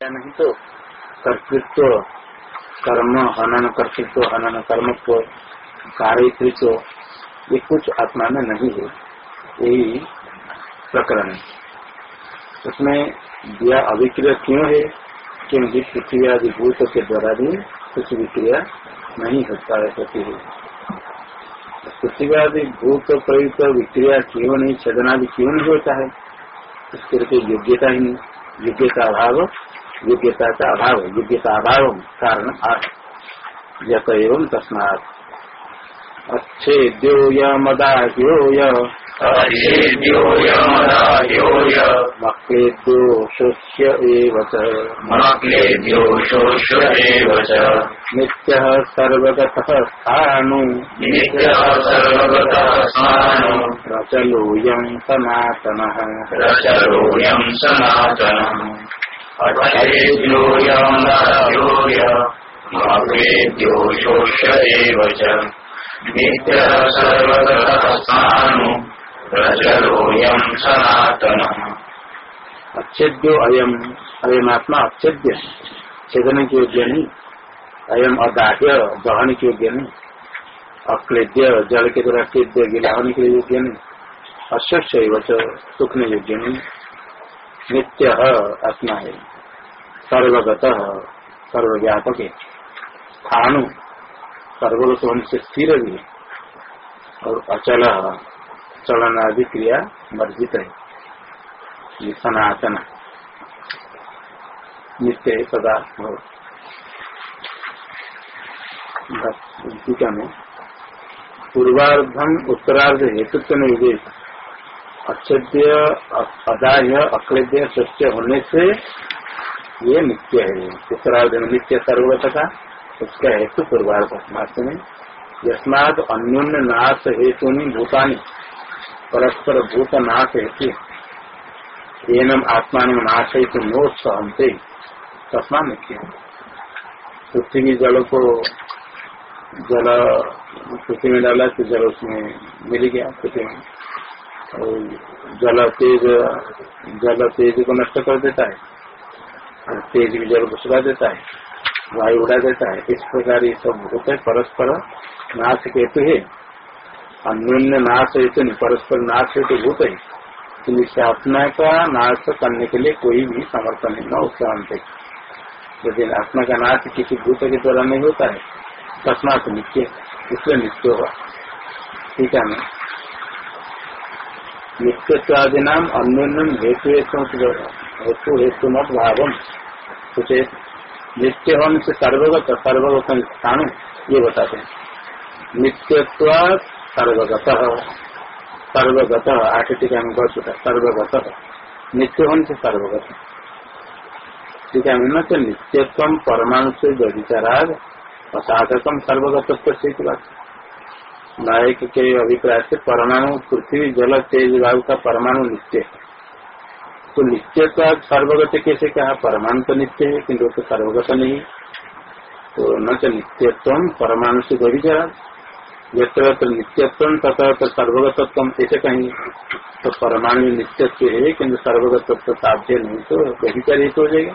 नहीं तो कर्तृत्व कर्म हनन कर्तृत्व हनन कर्मत्व कार्यतृत्व ये कुछ आत्मा में नहीं है यही प्रकरण है उसमें दिया अभिक्रिया क्यों है क्योंकि पृथ्वी आदि भूत के द्वारा भी कुछ विक्रिया नहीं होता है होती है पृथ्वी आदि भूत प्रयुक्त विक्रिया क्यों नहीं छदना भी क्यों नहीं होता है उसके योग्यता ही नहीं योग्यता अभाव योग्यता का अभाव योग्यता अभाव कारण यत एवं तस्मात अच्छेद्यो यमदाह्यो मक्लेद्यो शोष्य एव मक्लेद्यो शोष्य एव च। नित्यः सर्वगतः स्थाणु नित्यः सर्वगतः स्थाणु रचलोऽयं सनातनः। रचरोऽयं सनातनः। अच्छेद्यो अयम अयम आत्मा अच्छेद्य छेदन के योग्य नहीं। अयम अदाह्य दहन के योग्य नहीं। अक्लेद्य, जल के द्वारा क्लेद्य गिला के योग्य नहीं। अश्वक्ष सुखने योग्य नहीं। नित्य आत्मा है सर्वगत, सर्वव्यापक। है स्थानु सर्वगत होने से स्थिर भी है और अचल चलन आदि क्रिया वर्जित है। ये सनातन। नित्य है सदा। टीका में उत्तरार्ध हेतुत्व निर्देश। अच्छेद्य अदाह्य अक्लेद्य सत्य होने से ये नित्य है। उत्तरार्ध नित्य सर्वगत का, उसका हेतु पूर्वार्ध मात्र में यस्माद अन्योन्य नाश हेतु भूतानी, परस्पर भूत नाश हेतु। एनम आत्मान नाश हेतु नोत्सहते तस्मा मुख्य पृथ्वी जल को, जल पृथ्वी में डाला तो जल उसमें मिल गया, पृथ्वी में। जल तेज जल तेज को नष्ट कर देता है तेज भी जल को सुखा देता है वायु उड़ा देता है इस प्रकार ये सब होता है परस्पर नाश हेतु है अन्योन्य नाश हेतु नहीं परस्पर नाश हेतु भूत है इसलिए आत्मा का नाश करने के लिए कोई भी समर्थन नहीं न उत्साह यदि आत्मा का नाश किसी भूत के द्वारा नहीं होता है तस्मात नित्य इसलिए नित्य होगा ठीक है ना नित्यत्वादि नाम अन्योन्यम हेतु हेतु हेतु मत भावम। कुछ नित्य होने से सर्वगत सर्वगत स्थान ये बताते हैं। नित्यत्व सर्वगत। सर्वगत। आठ टीका में बहुत चुका सर्वगत। नित्य होने से सर्वगत न तो नित्यत्व परमाणु से व्यभिचाराग असाधकम सर्वगत से बात नायक के अभिप्राय से परमाणु पृथ्वी, जल, तेज, वायु का परमाणु नित्य है। तो नित्य का सर्वगत कैसे कहा? परमाणु तो नित्य है, किंतु तो सर्वगत नहीं तो न तो नित्यत्व परमाणु से व्यभिचारा यत्र नित्यत्व तथा तो सर्वगतत्व ऐसे कहेंगे तो परमाणु नित्यत्व है किन्तु सर्वगतत्व साध्य नहीं तो व्यभिचारी हो जाएगा।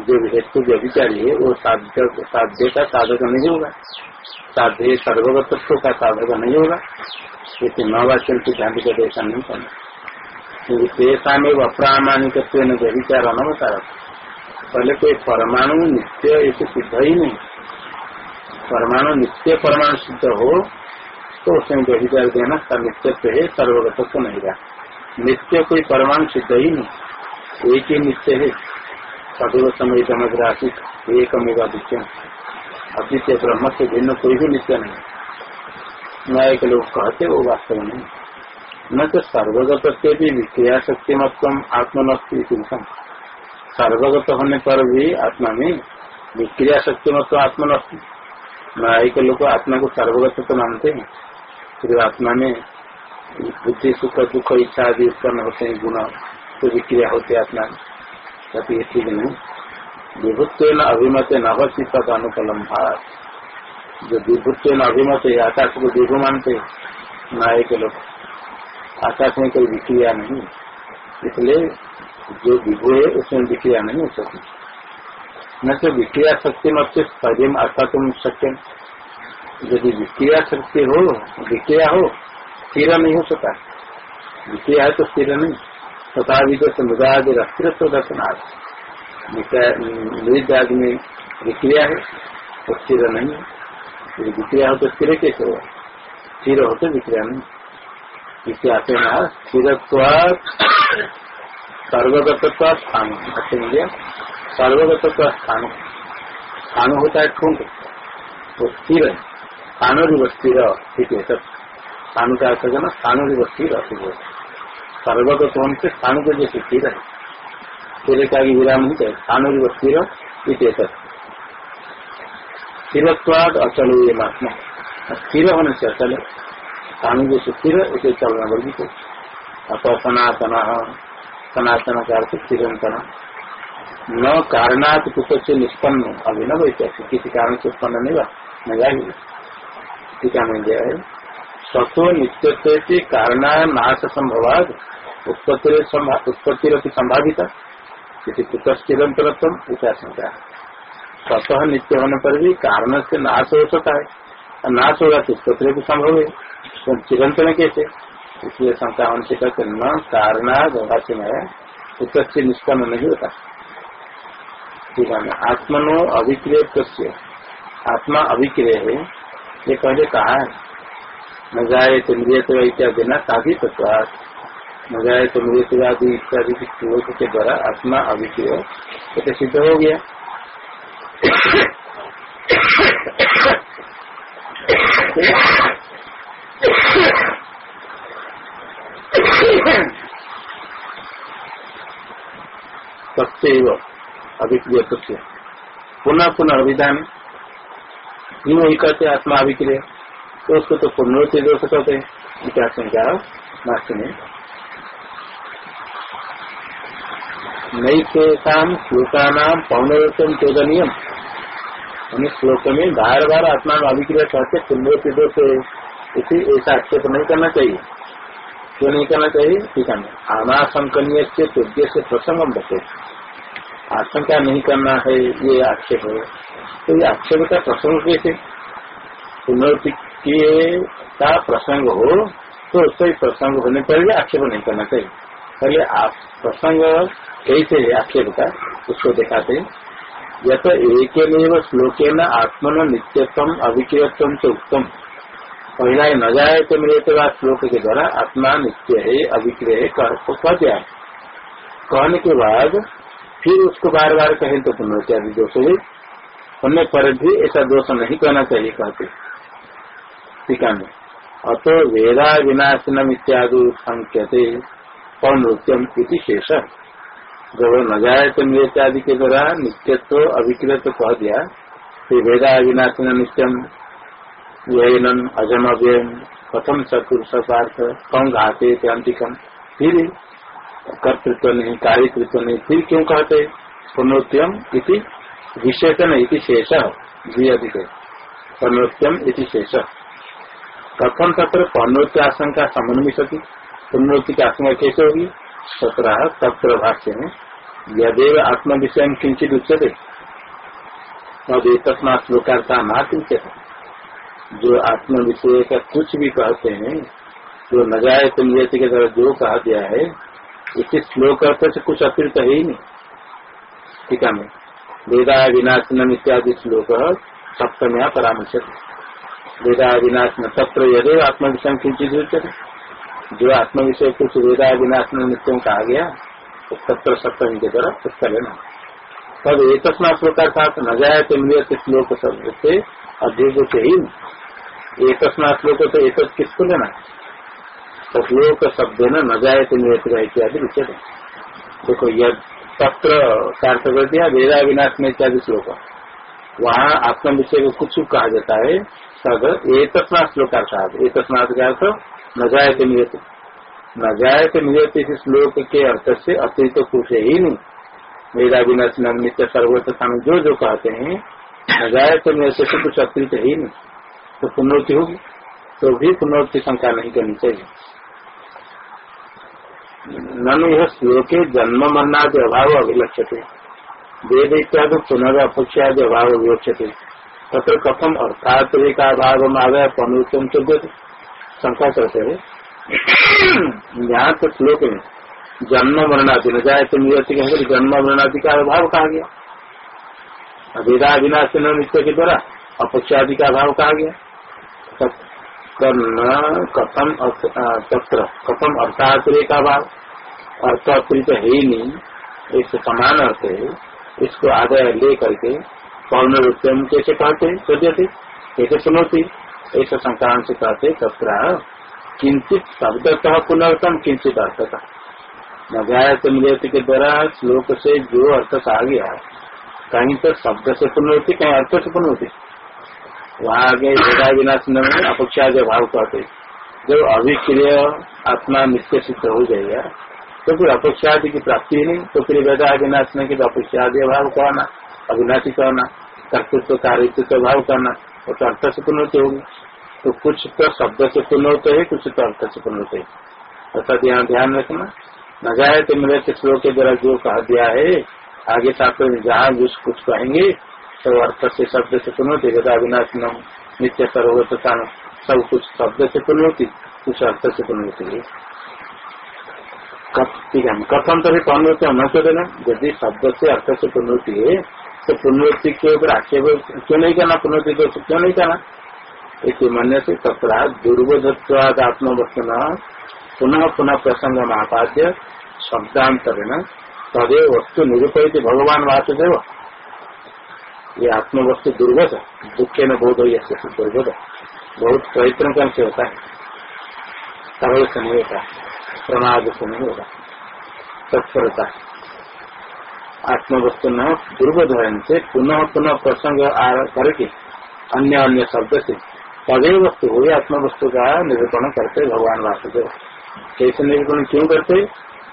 जो हेतु व्यभिचारी है, वो साध्य साध्य का साधक नहीं होगा। साध्य सर्वगतत्व का साधक नहीं होगा। क्योंकि नवाचन की ध्यान का ऐसा नहीं करना क्योंकि तेसा में अप्रामाणिक व्यभिचार बता पहले कोई परमाणु नित्य ऐसे सिद्ध ही नहीं। परमाणु नित्य परमाणु सिद्ध हो तो उसमें व्यभिचार देना नित्यत्व है सर्वगतत्व नहीं रहा। नित्य कोई परमाणु सिद्ध ही नहीं। एक ही नित्य है। सदैव समय समग्रासिक एकमेव अद्वितीय अद्वितीय ब्रह्म से भिन्न कोई भी नित्य नहीं। न्याय के लोग कहते वो वास्तव में। न तो सर्वगत से भी विक्रिया शक्ति मतम आत्मनस्ती सर्वगत होने पर भी आत्मा में विक्रिया शक्ति मत आत्मनस्ती। के लोग आत्मा को सर्वगत तो मानते हैं। फिर आत्मा में बुद्धि, सुख, दुख, इच्छा आदि उत्पन्न होते हैं, गुण तो विक्रिया होती है आत्मा में। कभी ठीक नहीं विभुत्व अभिमत नवसी तक अनुकलम भार जो विभुत्व अभिमत है आकाश को विभु मानते नाय के लोग। आकाश में कोई विक्रिया नहीं। इसलिए जो विभु है, उसमें विक्रिया नहीं हो सकती। न तो विक्रिया शक्ति मत से शरीर अर्थात तुम शक्य। यदि विक्रिया शक्ति हो, विक्रिया हो, स्थिर नहीं हो सकता। विक्रिया है तो स्थिर नहीं। तथा विदो समुदाय अस्थिर दर्शनार्थ मृद आदि में विक्रिया है तो स्थिर नहीं है। विक्रिया हो तो स्थिर कैसे हो स्थिर हो तो विक्रिया नहीं। इसे ना स्थिर सर्वगत स्थान। अच्छे अच्छा सर्वगत स्थान। स्थान होता है ठूंठ। वो स्थिर है। स्थान भी स्थिर ठीक है सब स्थान का अर्थ है ना, स्थान भी स्थिर सर्वगत होने से स्थान को जैसे स्थिर है। स्थिर का भी विराम नहीं चाहिए स्थान भी स्थिर स्थिरत्वाद अचल ये महात्मा स्थिर होने से अचल है। स्थान जो स्थिर उसे चलना वर्गी को अथ सनातन सनातन का अर्थ स्थिरंतना न कारणात कुछ से निष्पन्न अभिनव किसी कारण से उत्पन्न नहीं नया ही टीका में गया है। सत्व नित्य कारणा नाश संभवाद। उत्पत्ति उत्पत्ति संभाविता किसी कुछ चिरंतरत्व शंका स्वतः नित्य होने पर भी कारण से नाश हो सकता है। नाश होगा तो उत्पत्ति भी संभव है। तो चिरंतन कैसे? इसलिए शंका उनसे कहते न कारणाद में उत्पत्ति निष्पन्न नहीं होता। ठीक है, आत्मनो अभिक्रिय आत्मा अभिक्रिय है। ये पहले कहा है। न जाए तो मृत इत्यादि न साधी तत्व न जाए तो मृत आदि इत्यादि श्लोक के द्वारा आत्मा अभिक्रिय तो सिद्ध हो गया। सत्य अभिक्रिय तुच्छ पुनः पुनः अभिधान। क्यों वही कहते आत्मा अभिक्रिय तो उसको तो पुनरुत्ति दोष कहते हैं। क्या? संख्या मास्टर ने नई तेषाम श्लोका नाम पौनरुत्तम चोदनियम। उन्हें श्लोक में बार बार आत्मा में अभिक्रिया कहते पुनरुत्ति दोष इसी ऐसा आक्षेप नहीं करना चाहिए। क्यों नहीं करना चाहिए? ठीक है। आनाशंकनीय से तुद्य से प्रसंगम बचे आशंका नहीं करना है, ये आक्षेप है। तो ये आक्षेप का प्रसंग कैसे? पुनरुक्ति का प्रसंग हो तो उससे प्रसंग होने पर भी आक्षेप नहीं करना चाहिए। पहले प्रसंग कैसे है आक्षेप का उसको दिखाते या तो एक श्लोक न आत्मन नित्यत्म अभिक्रियत्व से उत्तम पहला न जाए तो मेरे तो श्लोक के द्वारा आत्मा नित्य है अभिक्रिय है, कह दिया। कहने के बाद फिर उसको बार बार कहें तो पुनर्चारी दोष हुई होने पर भी ऐसा दोष नहीं कहना चाहिए, कहते। टीका में अतो वेदा विनाशनम इत्यादि संख्यते, पौनृत्यम इति शेष जब न जाए तो इत्यादि के द्वारा नित्यत्व अभिकृत कह दिया फिर वेदा विनाशन नित्यम व्ययनम अजम अव्ययन कथम चतुर्थ पार्थ कम घाते अंतिकम फिर कर्तृत्व नहीं, कार्यकृत्व नहीं, फिर क्यों कहते? पुनोत्यम इति विशेषण इति शेष जी अधिक। पुनोत्यम इति शेष। कथम तत्र पनोत्य आशंका सती पुनोत्ति की आशंका कैसे होगी? सत्रह तत्र भाष्य में यदेव आत्म विषय किंचित उच्चते तद तस्मा श्लोकार्था नात्य जो आत्म विषय का कुछ भी कहते हैं, जो न जाए तुम के द्वारा जो कहा गया है, इसी श्लोक अर्थ से कुछ अतिरिक्त है ही नहीं। ठीक है, मैं। वेदा विनाशन इत्यादि श्लोक सप्तमया परामर्श वेदा विनाशन तत्र यदि आत्मविषय किंचित जो आत्म विषय कुछ वेदा विनाशन कहा गया तो तत्र सप्तमी के द्वारा उसका लेना। तब एक श्लोक साथ न जाए तो नियत श्लोक शब्द से अधिक से ही एक श्लोक तो एक किसको लेना? तो श्लोक शब्द न न जाए तो नियत इत्यादि विषय देखो यद तत्र कार्य कर दिया वेदा विनाश में इत्यादि श्लोक वहाँ आत्म विषय को कुछ कहा जाता है तद एक श्लोकार्थात एक का न जाए तो नियत न जाए तो नियत इस श्लोक के अर्थ से अतिरिक्त कुछ है नहीं। मेरा विनाश नित्य सर्वोच्च स्वामी जो जो कहते हैं न जाए तो नियत से कुछ अतिरिक्त ही नहीं। तो पुनौति होगी तो भी पुनौति शंका नहीं करनी चाहिए। ननु यह श्लोके जन्म मरणादि अभाव अभिलक्ष्यते वेद इत्यादि पुनरअपेक्षादि अभाव विवक्षते तथा कथम अर्थात अर्थात्रिका अभाव आदाय पनुतम चुद्यते शंका करते हैं यहाँ तो श्लोक में जन्म मरणादि न जाए तो कहकर जन्म मरणादि का अभाव कहा गया। वेदा विनाश नित्य के द्वारा अपेक्षादि का अभाव कहा गया। कथम तत्र, कथम अर्थातिरेक अभाव। अर्थ है ही नहीं। एक समान अर्थ है। इसको आदाय ले करके पौर्ण रूप कैसे कहते सज्जते कैसे सुनोती। ऐसा संक्रांत से कहते तथा किंचित शब्दतः पुनर्थम किंचित अर्थता। नजायत मिलती के द्वारा श्लोक से जो अर्थ आ गया, कहीं तो शब्द से पुनर्ति, कहीं अर्थ से पुनर्ति। वहाँ आगे वेदा विनाश में अपेक्षा के भाव कहते जब अभिक्रिय आत्मा सिद्ध हो जाएगा तो फिर अपेक्षादि की प्राप्ति नहीं तो फिर वेदा विनाश में की अपेक्षादि अभाव कहना, अविनाशी कहना, कर्तृत्व, कार्यत्व भाव करना वो तो अर्थ से पुनर्ति होगी। तो कुछ तो शब्द से पूर्ण होते है, कुछ तो अर्थ से पुनर्त है। ऐसा यहाँ ध्यान रखना। न जाए तो मेरे श्लोक के द्वारा जो कहा दिया है, आगे में जहाँ जिस कुछ कहेंगे तो अर्थ से, शब्द से पुनर्ति वेदा विनाश नित्य सर्वत सब कुछ शब्द से पुनर्ति कुछ अर्थ से पूर्ण होती है। ठीक है कथम तभी पुनरुक्ति न देना यदि शब्द से अर्थ से पुनरुक्ति है तो पुनरुक्ति के ऊपर आक्षेप क्यों नहीं करना? पुनरुक्ति को क्यों नहीं करना? एक मन से तथा दुर्बोधत्वाद आत्मवस्तु पुनः पुनः प्रसंग महापाद्य शब्दांतरण तदेव वस्तु निरूपित भगवान वासुदेव। ये आत्मवस्तु दुर्बोध दुखे न बोध हो दुर्बोध बहुत प्रयत्न करके होता है। सरल से नहीं होता प्रमाद से नहीं होगा तत्परता। आत्मवस्तु न दुर्बोधन से पुनः पुनः प्रसंग करके अन्य अन्य शब्द से तदे वस्तु हो आत्म वस्तु का निरूपण करते, भगवान वासुदेव। कैसे निरूपण क्यों करते?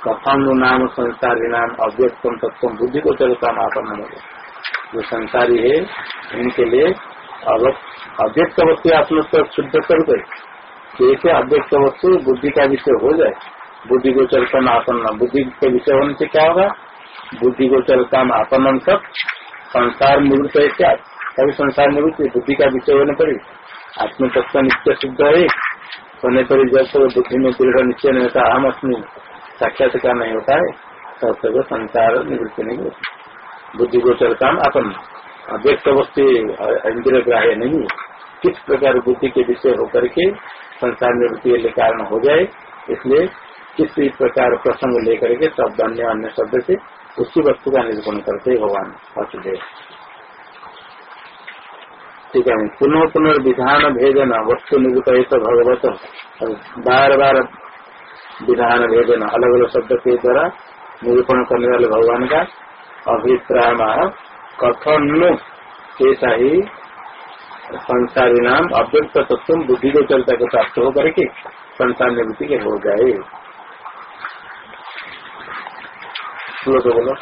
कथम नाम, संसारी नाम, अव्यक्तम तत्व बुद्धि को चलता आपन्न हो जो संसारी है, इनके लिए अव्यक्त वस्तु आत्मत्व शुद्ध कर दे। कैसे अव्यक्त वस्तु बुद्धि का विषय हो जाए। बुद्धि गोचर काम आपन्न बुद्धि के विषय होने से क्या होगा? बुद्धि गोचर काम आपन्न सब संसार निवृत्त है क्या? कभी संसार निवृत्त बुद्धि का विषय होने पर आत्म तत्व नित्य सिद्ध है। होने पर जब बुद्धि में दृढ़ निश्चय नहीं होता। हम अपनी साक्षात्कार नहीं होता है। तब तक संसार निवृत्ति नहीं होती। बुद्धि गोचर काम अपन अव्यक्त वस्तु इंद्र ग्राह्य नहीं किस प्रकार बुद्धि के विषय होकर के संसार निवृत्ति के कारण हो जाए, इसलिए किसी प्रकार प्रसंग लेकर के शब्द अन्य अन्य शब्द से उसी वस्तु का निरूपण करते भगवान। वासुदेव ठीक है पुनः पुनर्विधान भेदन, वस्तु निरूपित भगवत। बार बार विधान भेदन, अलग अलग शब्द के द्वारा निरूपण करने वाले भगवान का अभिप्राय कथन कैसा ही संसारी नाम, अव्यक्त तत्व बुद्धि को चलता के प्राप्त हो करके संसार निवृत्ति के हो जाए। बोलो।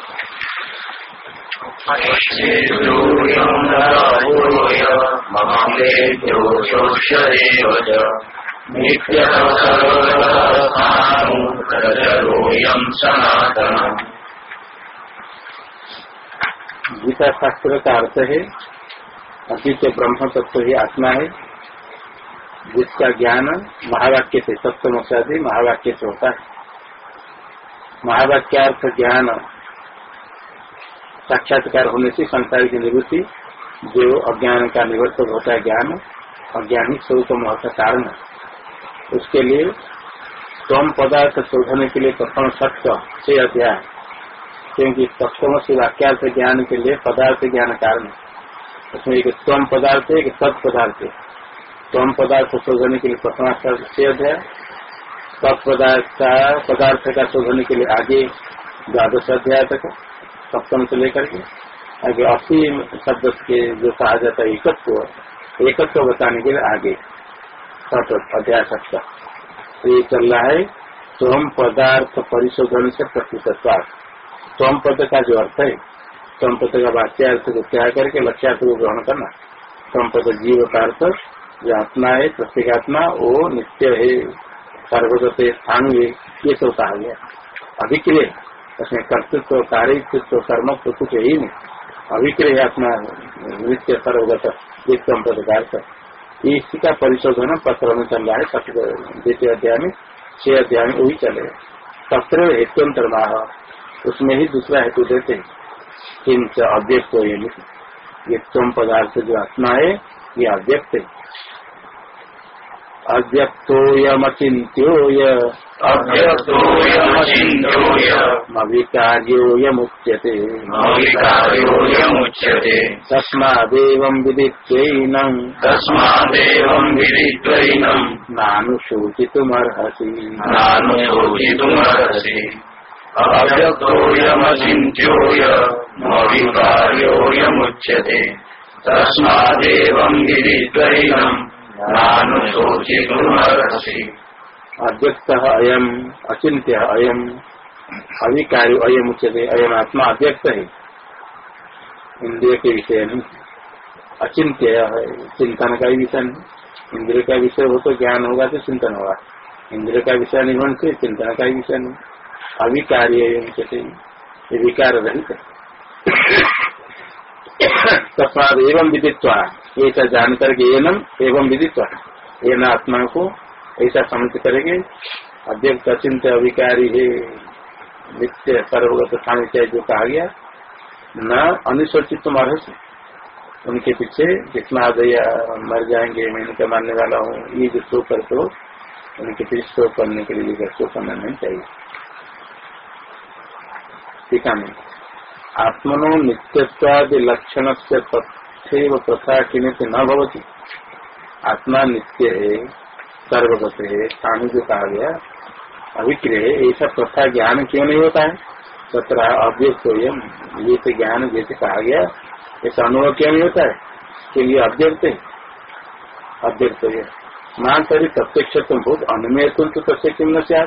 गीता शास्त्र का अर्थ है अतीत ब्रह्म तत्व ही आत्मा है जिसका ज्ञान महावाक्य से सप्तम से महावाक्य से होता है महावाक्यार्थ ज्ञान साक्षात्कार होने से संसार की निवृत्ति जो अज्ञान का निवर्तक होता है ज्ञान, अज्ञानी स्वरूप महत्व कारण उसके लिए स्वम पदार्थ शोधने के लिए प्रथम सत्य से अध्याय, क्योंकि सप्तम से वाक्यार्थ ज्ञान के लिए पदार्थ ज्ञान कारण उसमें एक स्वम पदार्थ एक सत पदार्थ स्वम पदार्थ शोधने के लिए प्रथम से अध्याय का पदार्थ का शोधने के लिए आगे द्वादश अध्याय तक सप्तम से लेकर के आगे अस्सी शब्द के जो कहा जाता है, एकत्व एकत्व बताने के लिए आगे। अध्याय सप्त ये चल रहा है स्वम पदार्थ परिशोधन से प्रतिशत स्वम पद का जो अर्थ है स्वम पद का वाक्यार्थ को त्याग करके लक्ष्यार्थ को ग्रहण करना। स्वम पद जीव का अर्थ, जो आत्मा है आत्मा, वो नित्य है, सर्वगत स्थान ये सब कहा गया। अभिक्रिय। उसमें कर्तृत्व कार्यत्व कर्म तो कुछ ही नहीं। अभिक्रिय अपना नृत्य सर्वगत विक्रम प्रकार इसी का परिशोधन पत्र में चल रहा है द्वितीय अध्याय में, छह अध्याय में वही चले। पत्र हेतुअंतर उसमें ही दूसरा हेतु देते किंच अव्यक्त ये तुम पदार्थ जो आत्मा है, ये अव्यक्त है। अव्यक्तोऽयमचिन्त्योय अव्यक्तोऽयमचिन्त्योऽयमविकार्योऽयमुच्यते अविकार्योऽयमुच्यते तस्मादेवं विदित्वैनम् तस्मादेवं विदित्वैनम् नानुशोचितुमर्हसि नानुशोचितुमर्हसि अव्यक्तोऽयमचिन्त्योऽयमविकार्योऽयमुच्यते तस्मादेवं विदित्वैनम् अव्यक्त अयम अचिंत्य अयम अविकारी अयम उच्चते अयम आत्मा अव्यक्त है। इंद्रिय के विषय नहीं अचिंत्य चिंतन का ही विषय नहीं इंद्रिय का विषय हो तो ज्ञान होगा तो चिंतन होगा। इंद्रिय का विषय नहीं होने से चिंतन का ही विषय नहीं अविकारी उच्चते ये विकार रहित तस्माद एवं विदित्वा ऐसा जान करके एनम एवं विदित्वा एन आत्मा को ऐसा समझ करेंगे। अध्यक्ष अचिंत अविकारी है। नित्य सर्वगत चाहिए जो कहा गया, न अनुसूचित से उनके पीछे जितना दया मर जाएँगे, मैं इनका मानने वाला हूँ। ये जो शो करते हो उनके पीछे शो करने के लिए शो करना नहीं चाहिए। ठीक है, आत्मनो नित्यत्वादि लक्षण से तथ्य प्रथा किमित न भवती। आत्मा नित्य है सर्वगत है स्थान जो कहा गया अभिक्रिय ऐसा प्रथा ज्ञान क्यों नहीं होता है तथा अव्यक्त ये तो ज्ञान जैसे कहा गया ऐसा अनुभव क्यों नहीं होता है क्योंकि अव्यक्त है अव्यक्त है मान तरी प्रत्यक्ष तुम बहुत अनुमेय तुम तो प्रत्यक्ष न से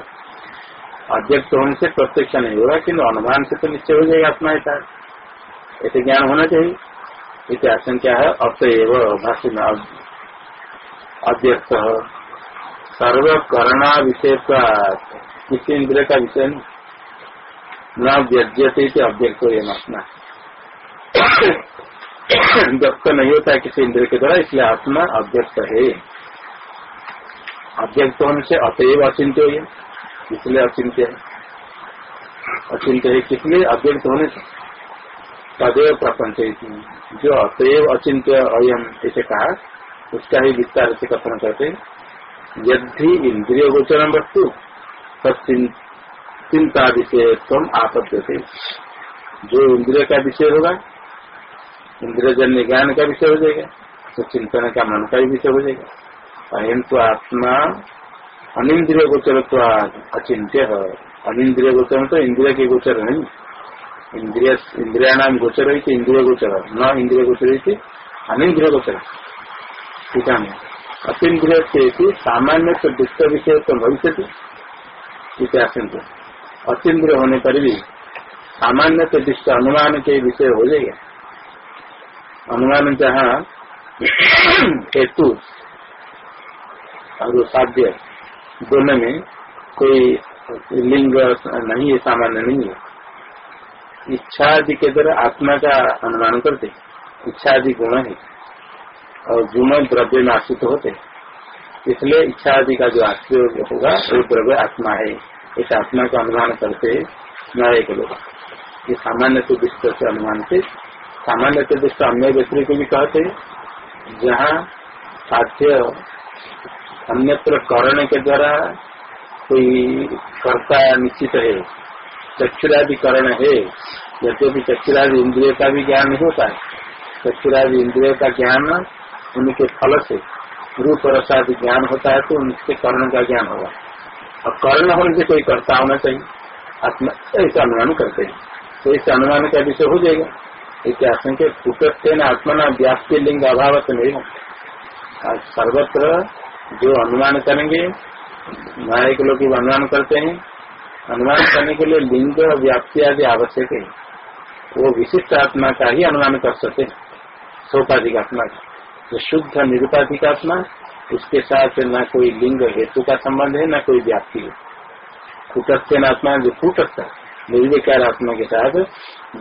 अव्यक्त होने से प्रत्यक्ष नहीं होगा किन्तु अनुमान से तो निश्चय हो जाएगा अपना ऐसा ऐसे ज्ञान होना चाहिए। इसे आशंका है अतएव भाष्य में अव्यक्त सर्व करना विषय किसी इंद्रिय का विषय न। व्यज्यते अव्यक्त हो अपना व्यक्त नहीं होता किसी इंद्रिय के द्वारा इसलिए आत्मा अव्यक्त है अव्यक्त होने से अतएव अचिंत्य हो इसलिए अचिंत्य है अचिंत्य है किसलिए? अव्यक्त होने से तदेव प्रपंच जो अतएव अचिंत्य अयम ऐसे कहा, उसका ही विस्तार से कथन करते यदि इंद्रिय गोचर वस्तु चिंता विषय तुम आपत्ति से जो इंद्रिय का विषय होगा इंद्रिय जन्य ज्ञान का विषय हो जाएगा तो चिंतन का मन का ही विषय हो जाएगा। अयंतु आत्मा अनिंद्रिय गोचर तो अचिंत्य है। अनिंद्रिय गोचर तो इंद्रिय के गोचर नहीं। इंद्रिय नाम गोचर है इंद्रिय गोचर न इंद्रिय गोचर है अनिंद्रिय गोचर ठीक है अतिद्रिय से सामान्य तो दुष्ट विषय तो भविष्य आशंक अतिद्रिय होने पर भी सामान्य तो दुष्ट अनुमान के विषय हो जाएगा अनुमान जहाँ हेतु और साध्य. दोनों में कोई लिंग नहीं है सामान्य नहीं है इच्छा आदि के द्वारा आत्मा का अनुमान करते, इच्छा आदि गुण है। और गुण द्रव्य में आश्रित होते। इसलिए इच्छा आदि का जो आश्रय होगा, वो द्रव्य आत्मा है। इस आत्मा का अनुमान करते न्याय के लोग। ये सामान्य तो दृष्ट से अनुमान से। सामान्य तो दृष्ट अन्य व्यक्ति को भी कहते, जहाँ साध्य अन्यत्र करण के द्वारा कोई कर्ता निश्चित है चक्षुरादि करण है। जैसे भी चक्षुरादि इंद्रिय का भी ज्ञान होता है। चक्षुरादि इंद्रिय का ज्ञान उनके फल से, रूप रसादि ज्ञान होता है तो उनके कर्ण का ज्ञान होगा। और कर्ण होने से कोई कर्ता होना चाहिए। आत्मा ऐसा अनुमान करते हैं। तो इस अनुमान का विषय हो जाएगा। एक आशंका उपत्य आत्मा व्याप्ति लिंग अभाव नहीं सर्वत्र जो अनुमान करेंगे, नायक लोग अनुमान करते हैं। अनुमान करने के लिए लिंग व्याप्ति आदि आवश्यक है। वो विशिष्ट आत्मा का ही अनुमान कर सकते हैं। सोपाधिक आत्मा। का जो शुद्ध निरुपाधिक आत्मा, उसके साथ न कोई लिंग हेतु का संबंध है, न कोई व्याप्ति है। कुटस्थ आत्मा जो कुटस्थ निर्विकार आत्मा के साथ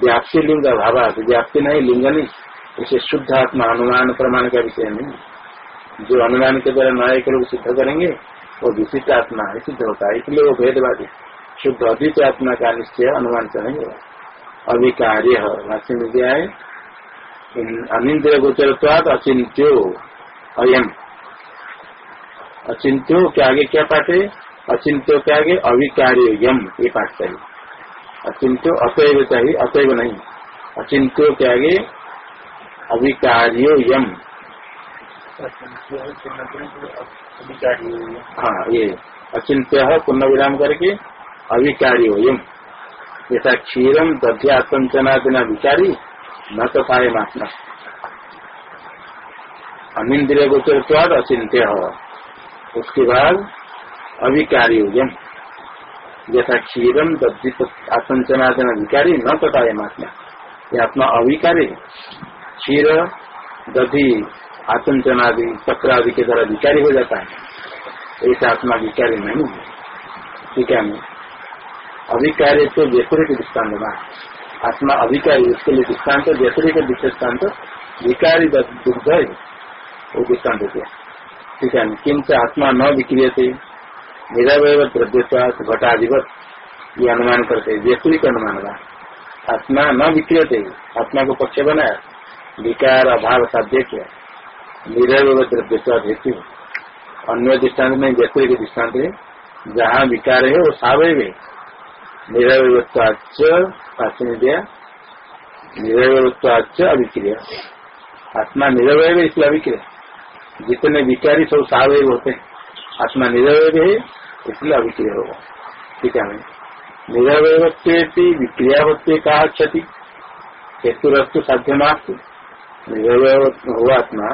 व्याप्ति लिंग अभाव व्याप्ति नहीं, लिंग नहीं। इसे शुद्ध आत्मा, अनुमान प्रमाण का विषय नहीं। जो अनुमान के द्वारा न्याय के लोग सिद्ध करेंगे, वो विशिष्ट आत्मा है सिद्ध होता है। इसलिए वो भेदवादी। शुद्ध अद्वित आत्मा का निश्चय अनुमान से नहीं होगा अभिकार्य भाष्य में दिया है अनिंद्र गोचरत्वाद अचिंत्यो अयम। अचिंत्यो के आगे क्या पाठ है? अचिंत्यो के आगे अविकार्य यम ये पाठ चाहिए। अचिंत्यो अतएव चाहिए अतएव नहीं। अचिंत्यो के आगे अविकार्यो यम। हाँ ये। अचिंत्य पुनः विराम करके अविकार्यो यम जैसा क्षीरम दध्या संचनादिना विकारी, न तो पाए मात्मा अनिंद्रिय गोचर अचिंत्य उसके बाद अविकारी यम जैसा क्षीरम दधित आसंचनादन विकारी, न तथा महात्मा ये आत्मा अविकारी। क्षीर, दधि आसंचनादि चक्र आदि के द्वारा विकारी हो जाता है। ऐसा आत्मा विकारी नहीं है। ठीक है अभिकार्य तो व्यतिरिक दृष्टांत ना आत्मा अभिकारी उसके लिए दृष्टांत व्यतिरिक दृष्टांत विकारी दुग्ध है वो दृष्टांत दिया ठीक है किंच आत्मा न विक्रियते निरवय द्रव्यवास घटाधिपत, ये अनुमान करते व्यतिरिक अनुमान का आत्मा न विक्रियते आत्मा को पक्ष बनाया, विकार, अभाव, साध्य किया। निरवय द्रव्यवाद हेतु। अन्य दृष्टांत में व्यतिरिक दृष्टांत है जहाँ विकार है, वो सावय है। निरवयत्वाच दिया निरवयत्वाच अभिक्रिया। आत्मा निरवय है, इसलिए अभिक्रिया। जितने विकारी सब सावय होते हैं। आत्मा निरवय है, इसलिए अभिक्रिय होगा। ठीक है निरवयत्व विक्रिया होते कहा क्षति हेतु साध्य मास्त निरवय हुआ आत्मा।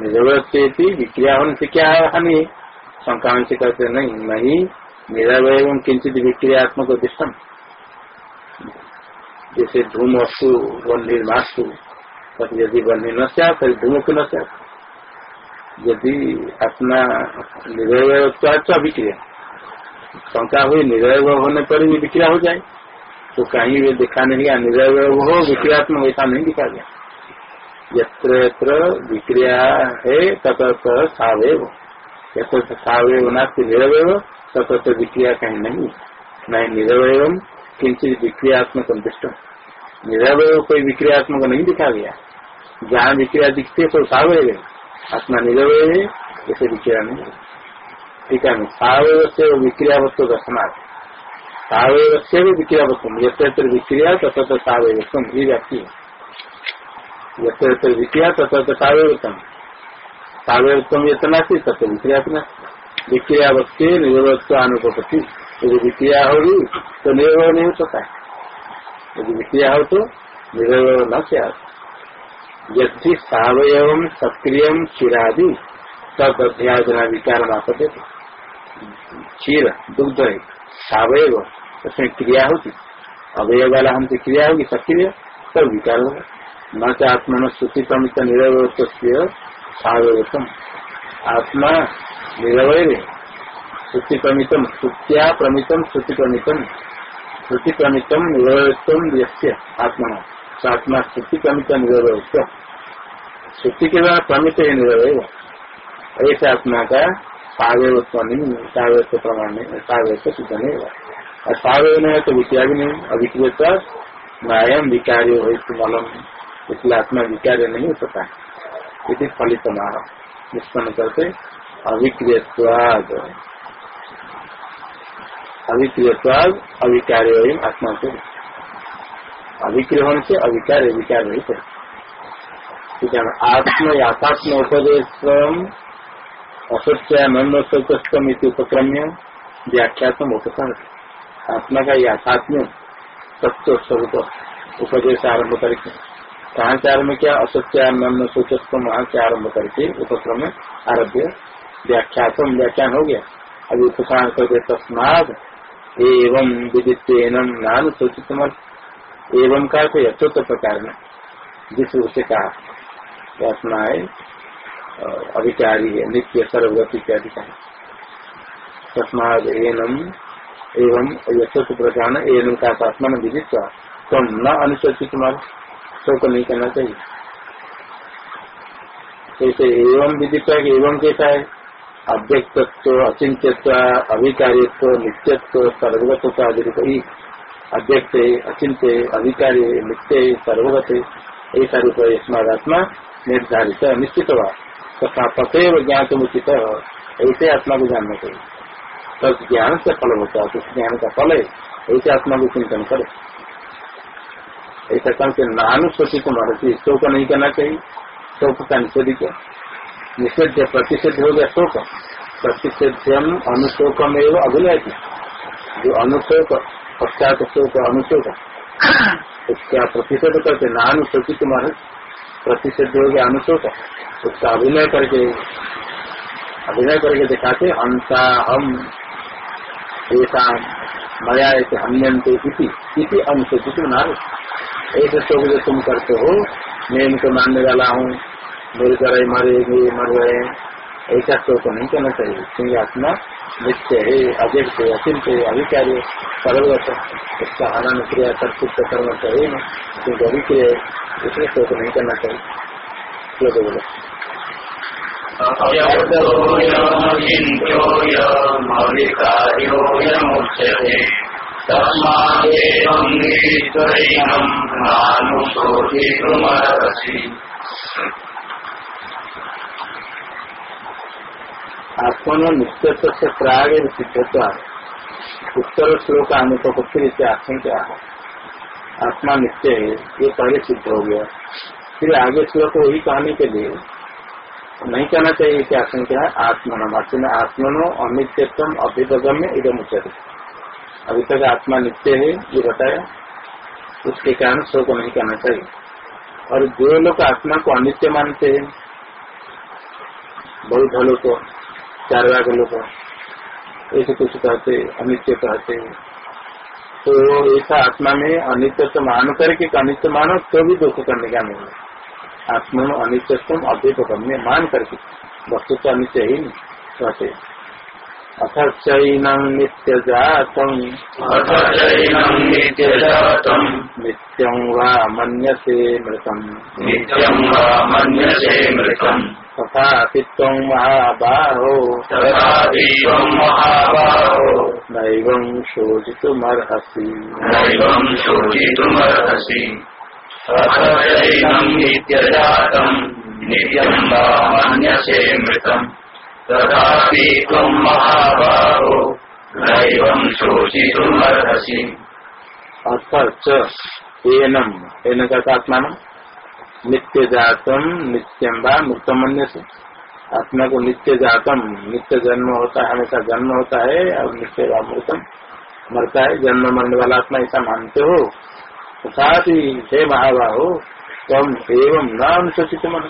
निरवयत्व विक्रिया होने से क्या हानि शंका से कहते नहीं नहीं। निरवय किंचित विक्रियात्मक उद्दिष्टम जैसे धूम वस्तु वन निर्मास्तु यदि वन न फिर धूम क्यों न यदि अपना निर्वय अभिक्रिया शंका हुई निर्वय होने पर भी विक्रिया हो जाए। तो कहीं भी दिखा नहीं गया निर्वय हो, विक्रियात्मक ऐसा नहीं दिखा गया। यत्र यत्र विक्रिया है तत सावयव। यत्र सावयव नास्ती निरवय तत विक्रिया कहीं नहीं नहीं निरवय किंचित विक्रियात्मक दृष्ट निरवय कोई विक्रियात्मक नहीं दिखा गया। जहाँ विक्रिया दिखते तो सावय आत्मा निरवय है इसे विक्रिया नहीं ठीक है सावय से विक्रिया वस्तु दर्शनार्थ सावय से भी विक्रिया वस्तु यत्र विक्रिया तथा सावय ये व्यक्ति है। यत्र विक्रिया तथा सावयतम सावयतम इतना सी तत्व विक्रिया विक्रिया वस्तु निरवत्व अनुपति यदि विक्रिया होगी तो निर्भय नहीं हो सकता। यदि विक्रिया हो तो निर्भय न क्या यदि सवयव सक्रिय क्षीरादि तब अध्याय विकार मापते क्षीर, दुग्ध है सवयव उसमें क्रिया होगी अवयव वाला हमसे क्रिया होगी सक्रिय तब विकार होगा। न तो आत्मा श्रुति प्रमित निरवत्व सवयवतम आत्मा प्रमितम श्रुत्या प्रमितम श्रुति प्रमितम श्रुति प्रमितम आत्मा आत्मा श्रुति निरवय श्रुति के द्वारा प्रमित है ऐसे आत्मा का सावयत्व नहीं सावयत्व प्रमाण सावयत्व सिद्ध और सावय नहीं है तो भी नहीं विकार्य हो मलम इसलिए आत्मा विकार्य नहीं हो इसी फलित निष्पन्न करते अभिक्रियवाद अभिक्रियवाद अभिकार्य आत्मा से अभिक्रिय होने से अभिकार विकार नहीं थे ठीक है आत्म याथात्म उपदेश असत्यानंद सौतम उपक्रम्य व्याख्यात्म उपकर आत्मा का याथात्म्य सत्य स्वरूप, उपदेश आरंभ करके कहाँ से आरंभ किया? असत्यानंद सोचस्तम वहाँ से आरंभ करके उपक्रम आरभ्य व्याख्यातम व्याख्यान हो गया। अभी उपकार करते तस्माद। एवं विदित एनम नान सोचित एवं का कोई अचोत प्रकार में। जिस उसे कहा है अभिचारी है, नित्य सर्वगति के अधिकारी तस्माद एनम एवं यशोच प्रकार एवं का आत्मा ने विदित तो न अनुसूचित मार्ग शोक नहीं करना चाहिए। जैसे एवं विदित एवं कैसा है? अव्यक्तत्व अचिंत्यत्व अभिकारित्व नित्यत्व सर्वगत आदि अव्यक्त अचिंत्य अधिकारी नित्य सर्वगत ऐसा रूप स्मारात्मा निर्धारित निश्चित हुआ तथा तथेव ज्ञात उचित ऐसे आत्मा को जानना चाहिए। तब ज्ञान से फल होता है उस ज्ञान का फल है, ऐसे आत्मा को चिंतन करे। ऐसा कम से नानुशोषित महर्षि शोक नहीं करना चाहिए। शोक का निषेधित निषेध, प्रतिषेध हो गया शोक। प्रतिषेध्यम अनुशोकम एवं अभिनय जो अनुशोक, पश्चात शोक, अनुशोक। उसका प्रतिषेध करते नानुशोषित महर्षि प्रतिषेध हो गया अनुशोक। उसका अभिनय करके अभिनय करके दिखाते अंता हम ऐसा मया ऐसे हन्यंते इति अनुसूचित नार ऐसे शोक जो तुम करते हो, मैं इनको मानने वाला हूँ। मेरे तरह मरेंगे मर गए ऐसा शोक नहीं करना चाहिए। क्योंकि आत्मा नित्य है अव्यक्त है अचिंत है अभिकारी सर्वगत उसका हनन क्रिया सर्वुक्त कर्म चाहिए क्योंकि अभिक्रिय इसलिए शोक नहीं करना चाहिए। श्लोक बोलो? तस्मादेवं निश्चयम् नानुशोचितुमर्हसि आत्मा नित्यत्व से प्राग सिद्धत्व उत्तर श्लोक आने को फिर इसे आशंका आत्मा निश्चय है, ये पहले सिद्ध हो गया। फिर आगे श्लोक वही कहने के लिए नहीं कहना चाहिए कि आशंका है आत्मन आत्मा आत्मनो अनित्यत्व अभिगम्य इधम उचित अभी तक आत्मा नित्य है, ये बताया। उसके कारण शोक नहीं कहना चाहिए। और जो लोग आत्मा को अनित्य मानते हैं, बहुत लोग चार भाग लोग ऐसे कुछ कहते अनित्य कहते। तो ऐसा आत्मा में अनित्य तो मान करके अनित्य मानो तो भी दुख करने का नहीं है। आत्मा में अनित्यत्व करने मान करके। वस्तु तो अनित्य ही नहीं कहते। अथ चैनम नित्य जातम अथ चैनं नित्यजातम् नित्यं वा मन्यसे मृतम। नित्यं वा मन्यसे मृतम्। तथा महाबाहो। महाबाहो। नैवं शोचितुमर्हसि। नैवं शोचितुमर्हसि। अथ चैनं नित्यं वा मन्यसे मृतम् तथापि त्वं महाबाहो। नैवं शोचितुमर्हसि। अर्थ च एनम एन का आत्मान नित्य जातम नित्यम वा मृतमन्य से। आत्मा को नित्य जातम नित्य जन्म होता है, हमेशा जन्म होता है, और नित्य मृतम मरता है। जन्म मरने वाला आत्मा ऐसा मानते हो साथ ही हे महाबाहो, तुम एवं न अनुसूचित मन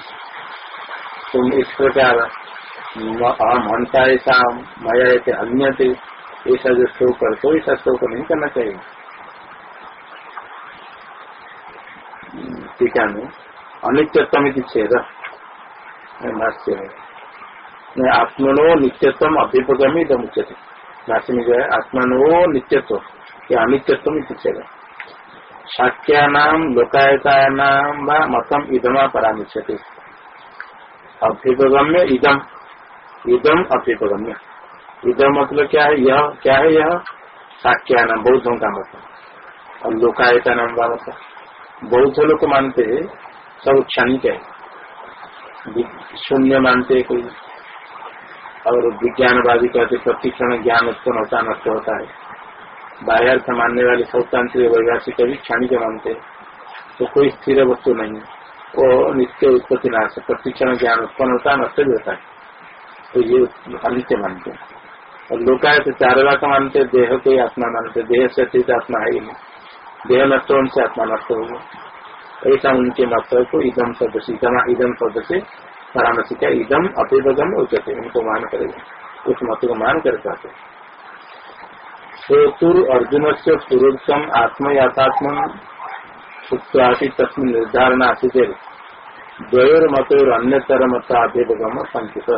तुम इस प्रकार अहम हंसा ऐसा मया ऐसे अन्य थे ऐसा जो शोक करते हो ऐसा शोक नहीं करना चाहिए। टीका में अनित्यत्म छेद भाष्य है आत्मनो नित्यत्व अभ्युपगमी उच्चते भाष्य में जो है आत्मनो नित्यत्व या अनित्यत्व छेद शाक्यानाम लोकायतानाम व मतम इदमा परामुच्यते अभ्युपगम्य इदम। इदम अभ्युपगम्य इदम मतलब क्या है? यह, क्या है यह? शाक्यानाम बौद्धों का मतलब। और लोकायता नाम का मतलब। बौद्ध लोग मानते हैं सब क्षणिक है। शून्य मानते कोई। और विज्ञानवादी कहते प्रतिक्षण ज्ञान उत्पन्न होता, नष्ट होता है। बाह्यार्थ मानने वाले सौतांत्रिक वैभाषिक भी क्षणिक मानते तो कोई स्थिर वस्तु नहीं वो नित्य उत्पत्ति नाश प्रतिक्षण ज्ञान उत्पन्न होता है नष्ट भी होता है। तो ये अनित्य मानते हैं। और तो चार लाख मानते देह को ही आत्मा मानते देह से स्थित आत्मा है ही नहीं। देह नष्ट होने से आत्मा नष्ट होगा। ऐसा उनके मतलब को इदम शब्द से इदम शब्द से परामर्श किया इदम अभिभगम उचित उनको मान करेगा उस मत को मान कर पाते श्रोतुर अर्जुन से पुरुषम आत्मयाथात्म सुप्ति तस्मिन निर्धारण आसित द्वयोर मतोर अन्यतर मत अभिभगम संकित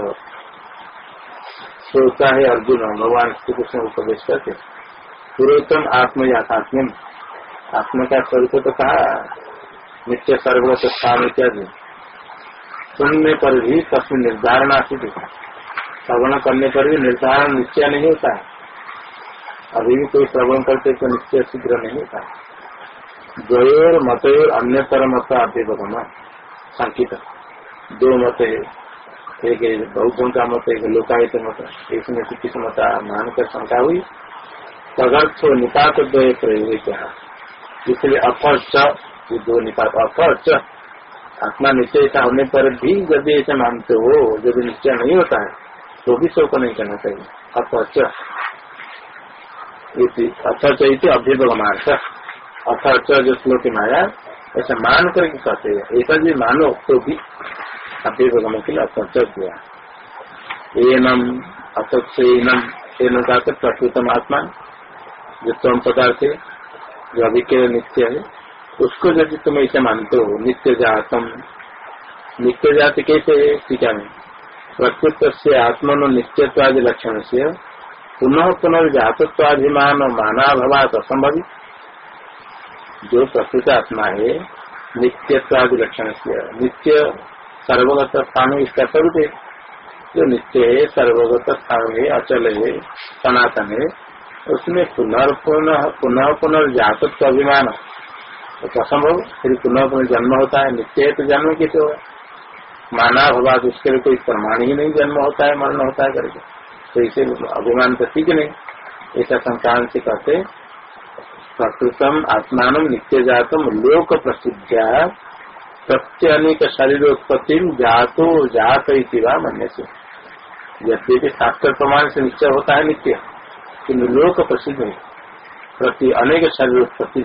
श्रोता है अर्जुन भगवान श्री कृष्ण उपदेश करते पूर्वोत्तम आत्म याथात्म आत्मा का स्वरूप तो कहा नित्य सर्वगत स्थान इत्यादि। सुनने पर भी तस्वीर निर्धारण आसित। श्रवण करने पर भी निर्धारण निश्चय नहीं होता। अभी भी कोई श्रवण करते तो निश्चय शीघ्र नहीं होता। द्वयोर मतोर अन्यतर मत अभ्युपगम संकित। दो मत है। एक बौद्धों का मत, एक लोकायत मत। इसमें से किस मत मानकर शंका हुई। तदर्थ निपात द्वय प्रयोग इसलिए अफर्च ये दो निपात अफर्च आत्मा निश्चय ऐसा होने पर भी यदि ऐसा मानते हो यदि निश्चय नहीं होता है तो भी शोक नहीं करना चाहिए। अफर्च अथर्च इति अभ्युपगमार्थ अथर्च जो श्लोक माया, ऐसा मान करके कहते हैं। ऐसा भी मानो तो भी अभ्युपगम के लिए अथर्च किया। एनम अथर्च एनम एनम का प्रकृतम आत्मा, जो तम पदार्थ है, जो अभिक्रिय नित्य है उसको यदि तुम ऐसे मानते हो, नित्य जातम। नित्य जाति कैसे टीका में प्रकृत से आत्मनो नित्यत्वादि लक्षण से पुनः पुनर्जातत्वाभिमान मानाभवात असंभवी। जो प्रकृत आत्मा है, नित्यत्वादि लक्षण से नित्य सर्वगत स्थान है, इसका स्वरूप है। जो नित्य है, सर्वगत स्थान है, अचल है, सनातन है, उसमें पुनर्पुनः, पुनः पुनर्जातत्व अभिमान तो असंभव फिर पुनः पुनः जन्म होता है, नित्य है तो जन्म कैसे होगा माना भवाद उसके लिए कोई प्रमाण ही नहीं जन्म होता है, मरण होता है करके। तो इसे अभिमान तो ठीक नहीं। ऐसा संक्रांत से कहते, प्रकृतम आत्मान नित्य जातम लोक प्रसिद्ध प्रत्यनिक शरीर उत्पत्ति जातो जात मन से यद्यपि शास्त्र प्रमाण से निश्चय होता है नित्य, किन्तु लोक प्रसिद्ध प्रति अनेक शरीर उत्पत्ति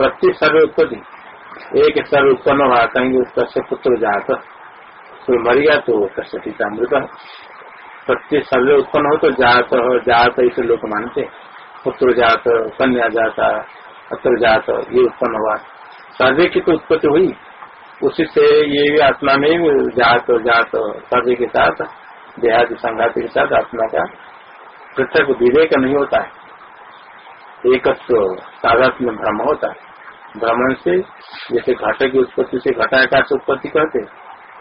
प्रति शरीर उत्पत्ति एक हुआ, कहेंगे उसका पुत्र जात। तो मर गया तो उसका पिता मृत। प्रति शरीर उत्पन्न हो तो जात जात इसे लोग मानते। पुत्र जात, कन्या जाता, अत्र जात, ये उत्पन्न हुआ। सर्वे की तो उत्पत्ति हुई। उसी से ये भी आत्मा में जात जात, सर्वे के साथ, देहादि संघात के साथ आत्मा का पृथक विवेक नहीं होता है। एक साधात्म भ्रम होता है। भ्रमण से, जैसे घट की उत्पत्ति से घटाकाश उत्पत्ति कहते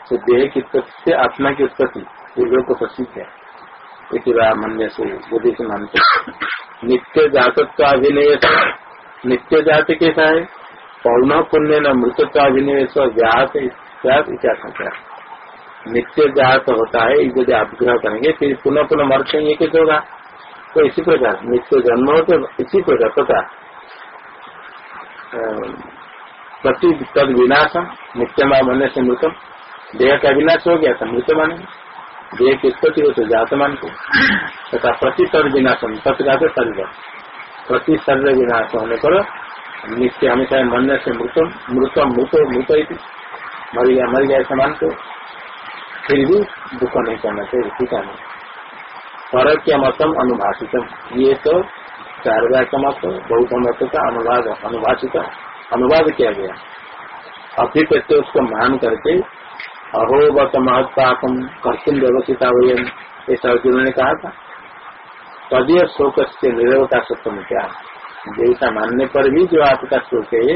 तो देह की उत्पत्ति से आत्मा की उत्पत्ति, ये लोग प्रसिद्ध है। इसी मन से बुद्धि से मानते नित्य जातत्व अभिनय नित्य जाति कैसा है? पौन पुण्य न मृतत्व अभिनय व्याहत क्या नित्य जात होता है यदि आप ग्रह करेंगे, फिर पुनः पुनः मरते कैसे होगा। तो इसी प्रकार, नित्य जन्म हो तो इसी प्रकार, तथा प्रति तद विनाशम नित्यम बनने से मृतम। देह का विनाश हो गया था मृत माने देह की उत्पत्ति हो तो जात मान को। तथा प्रति तद विनाशम सत्या से शरीर प्रति शरीर विनाश होने पर नित्य हमेशा मरने से मृतम मृतम, मृत मृत मर गया मर गया समान को। फिर भी दुख नहीं करना चाहिए, ठीक है? पर क्या मतम अनुभाषितम। ये तो चार का मत बौद्ध मत का अनुवाद अनुभाषित अनुवाद किया गया। अभी अभिप्रत्य उसको मान करके अहोवत महत्पाकम कर्तुम व्यवस्थिता वयम ऐसा अर्जुन ने कहा था। तदीय शोक से निरवता सत्य में क्या? जैसा मानने पर भी जो आपका शोक है,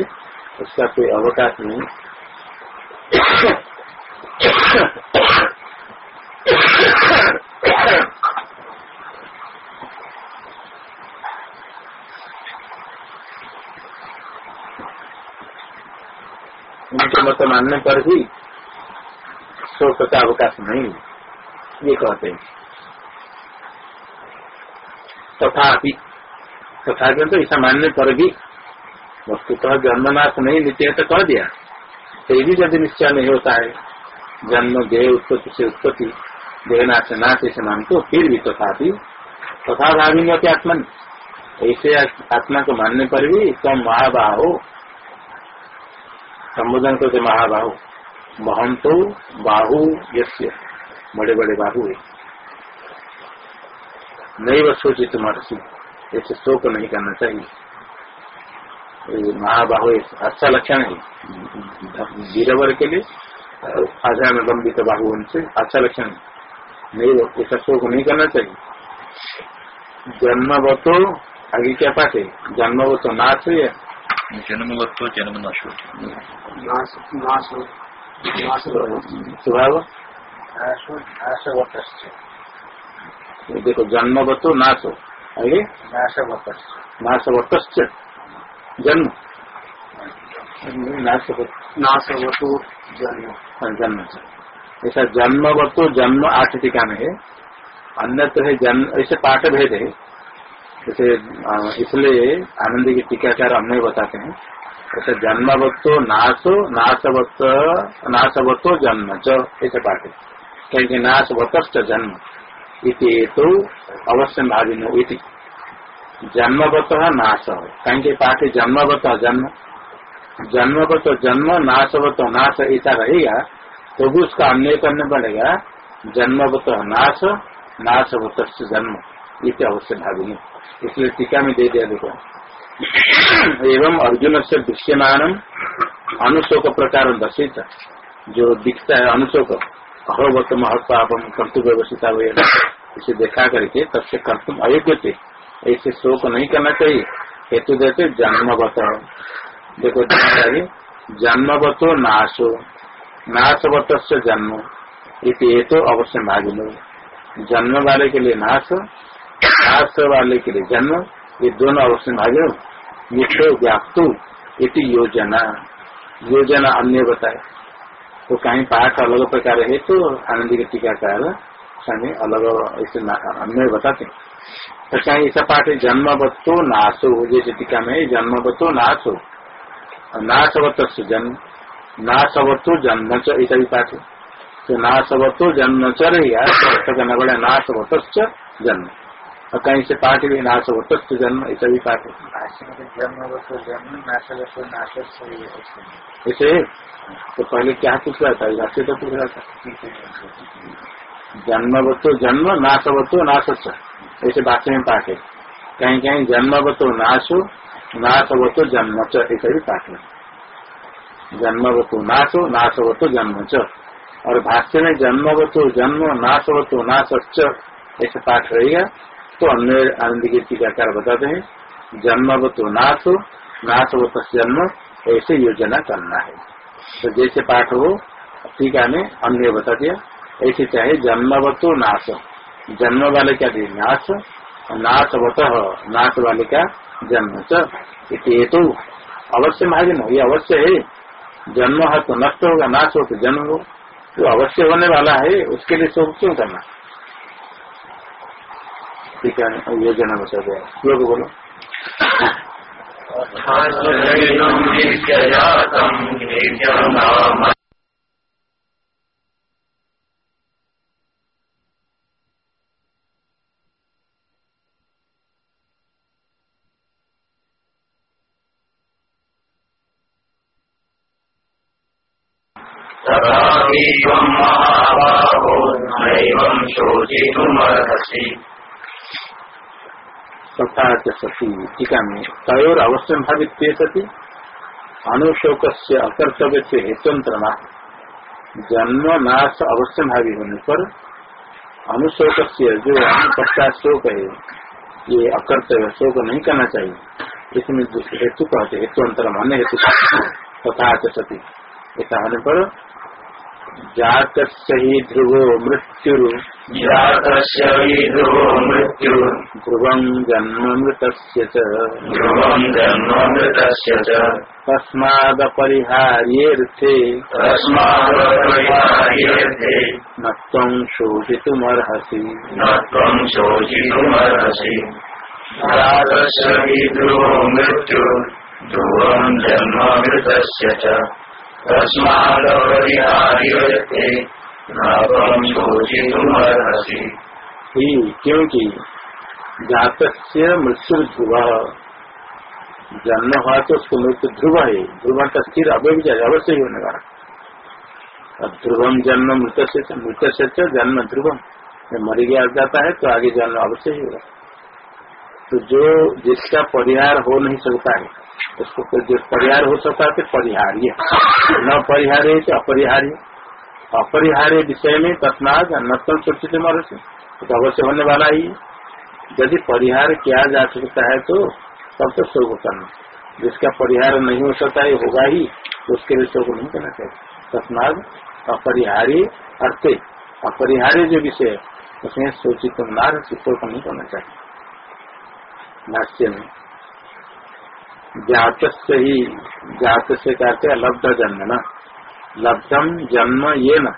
उसका कोई अवकाश नहीं। उनके मत मानने पर भी शोक का अवकाश नहीं ये कहते हैं। तथापि तथापि तो ऐसा मानने पर भी वस्तुतः जन्मनाश नहीं नित्य तो कह दिया। फिर भी यदि निश्चय नहीं होता है, जन्म, देह, उत्पत्ति से उत्पत्ति देहनाश नाश ऐसे मानते फिर भी तथापि तथा भावी आत्मन। ऐसे आत्मा को मानने पर भी कम महाबाहो संबोधन करते महाबाहु। महंतो बाहु यस्य। बड़े बड़े बाहु है। नहीं वह सोचित महर्षि। ऐसे शोक नहीं करना चाहिए। महाबाहु अच्छा लक्षण है। वीरवर के लिए, आधा में लंबित बाहु उनसे अच्छा लक्षण है। नहीं ऐसा शोक नहीं करना चाहिए। जन्म वो तो आगे क्या पाठ है? जन्म वो तो नाश है जन्म नशो नाश नाश नाश स्वभाव देखो जन्मवतो नाश हो आगे नाशवतश्च जन्म नाश नाशवतु जन्म जन्म ऐसा जन्म जन्मवतो जन्म आठ टीका में है अन्य तो है जन्म ऐसे पाठ भेद है जैसे इसलिए आनंद की टीकाकार अन्य बताते हैं। ऐसे जन्मवत्तो नाशो नाशवत्त नाशवत्तो जन्म च ऐसे पाठ क्योंकि नाशवतश्च जन्म, इति तो अवश्य भाविनो इति। जन्मवत नाश कहीं पाठ है जन्मवत जन्म। जन्मवत जन्म नाशवत नाश ऐसा रहेगा। तो भी उसका अन्य करने पड़ेगा। जन्मवत नाश नाशवत जन्म। इसे अवश्य भाविनी इसलिए टीका में दे दिया देखो। एवं अर्जुन से दृश्यमान अनुशोक प्रकार दर्शित, जो दिखता है अनुशोक। अहोवत व्यवस्थिता हुए इसे देखा करके तब से कर्तव्य अयोग्य थे। ऐसे शोक नहीं करना चाहिए। हेतु देते जन्मवत। देखो जन्मवतो नाशो। नाशवत जन्म। इति ये तो अवश्य भागिनो जन्म वाले के लिए नाश नाश वाले के लिए जन्म ये दोनों अवश्य भागे मिठो व्याप्तु इति योजना। योजना अन्य बताए। तो कहीं पाठ अलग प्रकार है तो आनंदी के टीकाकार समय अलग ऐसे अन्य बताते। हैं। तो कहीं ऐसा पाठ है जन्मवत्तो नाशो जैसे टीका में है, जन्मवत्तो नाशो नाशवत जन्म नाशवत्तो जन्म ऐसा भी पाठ है। तो नाशवत्तो जन्म च रहेगा नाशवत जन्म। और कहीं से पाठ भी नाशवत जन्म ऐसा भी पाठ है नाश जन्म नाशस्य ये ऐसे। तो पहले क्या पूछ रहा था? राष्ट्रीय तो पूछ रहा था। जन्म जन्मवतो जन्म नाशवतो नाश ऐसे वाक्य में पाठ है कहीं कहीं जन्मवतो नाशो नाशवतो जन्म च ऐसा भी पाठ है। जन्मवतो नाशो नाशवतो जन्म च और भाष्य में जन्म जन्मवतो जन्म नाशवतो नाश ऐसे पाठ रहेगा तो अन्य आनंद की टीकाकार बताते हैं, जन्मवतो नाशो नाशवत जन्म, ऐसे योजना करना है। तो जैसे पाठ हो, टीका में अन्य बता दिया, ऐसे चाहे जन्मवतो नाश जन्म वाले का भी नाश और नाशवत नाश वाले का जन्म च तो अवश्य महाजन, ये अवश्य है। जन्म है तो नष्ट होगा नाश हो तो जन्म हो। तो अवश्य होने वाला है, उसके लिए शोक क्यों करना? योजना बता दिया श्लोक बोलो। महाबाहो नैवम् शोचितुमर्हसि। तथा सती। टीका में तयोर अवश्य भावित सती। अनुशोक से अकर्तव्य से हेतुंत्रमा जन्म नाश अवश्य भावी होने पर अनुशोक से जो पश्चात शोक है, ये अकर्तव्य शोक नहीं करना चाहिए। इसमें हेतु कहते हेतुअंतरम, अन्य हेतु तथा सती। ऐसा होने पर जात ही ध्रुवो मृत्यु। जातस्य विध्रुवो मृत्युः। ध्रुवं जन्म मृत च। ध्रुवम् जन्ममृतस्य च। तस्मादपरिहार्येऽर्थे। तस्मादपरिहार्यते न त्वं शोचितुमर्हसि। न त्वम् शोचितुमर्हसि। जातस्य विध्रुवो मृत्युः। ध्रुवम् जन्ममृतस्य च। क्योंकि जातस्य मृत्यु ध्रुव जन्म हुआ तो उसको मृत्यु ध्रुव है ध्रुव का स्थिर भी अवश्य होने अब ध्रुवम जन्म मृत से मृत से जन्म ध्रुवम मर गया, जाता है तो आगे जन्म अवश्य ही होगा तो जो जिसका परिहार हो नहीं सकता है उसको फिर जो परिहार हो सकता है तो परिहार्य। न परिहार्य तो अपरिहार्य। अपरिहार्य विषय में तस्मात नत्म सुचित मर से तो अवश्य होने वाला ही यदि परिहार किया जा सकता है तो तब तो शोक करना जिसका परिहार नहीं हो सकता है होगा ही। तो उसके लिए शोक नहीं करना चाहिए। तस्माद अपरिहारी अर्थ। अपरिहार्य जो विषय उसमें सोचित नार शोक नहीं करना चाहिए। भाष्य में जात से ही जात से कहते हैं लब्ध जन्म न। लब्धम जन्म ये न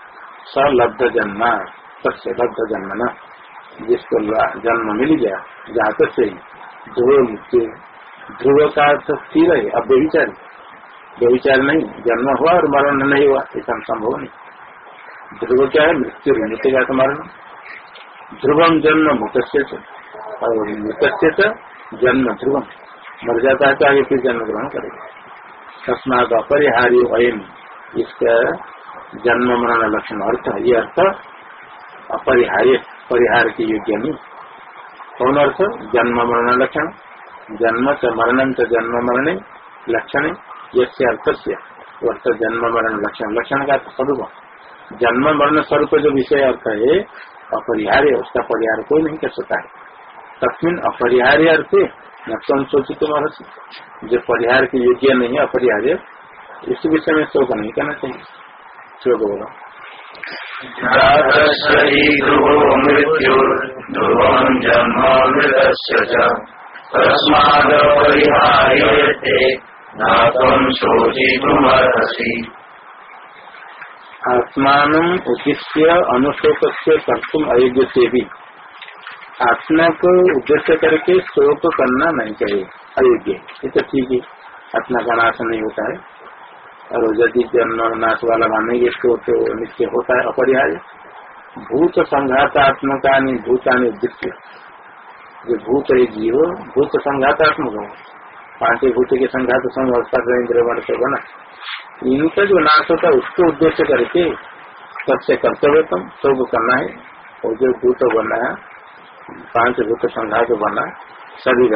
सलब्ध जन्म सबसे लब्ध जन्म न। जिसको जन्म मिल गया जात से ही। ध्रुव मुक्ति ध्रुव का अर्थ स्थिर है अब व्यविचार व्यविचार नहीं, जन्म हुआ और मरण नहीं हुआ ऐसा संभव नहीं। ध्रुव क्या है? मृत्यु मृत्यु का मरण। ध्रुवम जन्म मुत और मृत जन्म ध्रुवम मर जाता है तो आगे फिर जन्म ग्रहण करेगा। तस्मात अपरिहार्य अयम इसका जन्म मरण लक्षण अर्थ ये अर्थ अपरिहार्य, परिहार के योग्य नहीं। कौन अर्थ? जन्म मरण लक्षण। जन्म च मरण च जन्म मरण लक्षण। ये अर्थ से अर्थ जन्म मरण लक्षण। लक्षण का स्वरूप। जन्म मरण स्वरूप जो विषय अर्थ है, अपरिहार्य, उसका परिहार कोई नहीं कर सकता है। तस्मिन अपरिहार्य अर्थ नक्सम सोचित महर्षि जो परिहार के योग्य नहीं है अपरिहार्य इस विषय में शोक नहीं करना चाहिए। श्लोक बोलो। आत्मान उद्देश्य अनुशोक से कर्तुम अयोग्य से भी आत्मा को उद्देश्य करके शोक करना नहीं चाहिए अयोग्य। ये तो ठीक है आत्मा का नाश नहीं होता है। और यदि जन्म नाश वाला मानेंगे तो, तो निश्चय होता है अपरिहार्य। भूत संघात नहीं भूतानी उद्देश्य। जो भूत है जीव भूत संघातात्मक हो पाँच भूत के संघात इंद्र वर्ष बना। इनका जो नाश होता है उसको उद्देश्य करके सबसे कर्तव्य तुम शोक करना है। और जो भूत बना है पाँच भूत संघात बना शरीर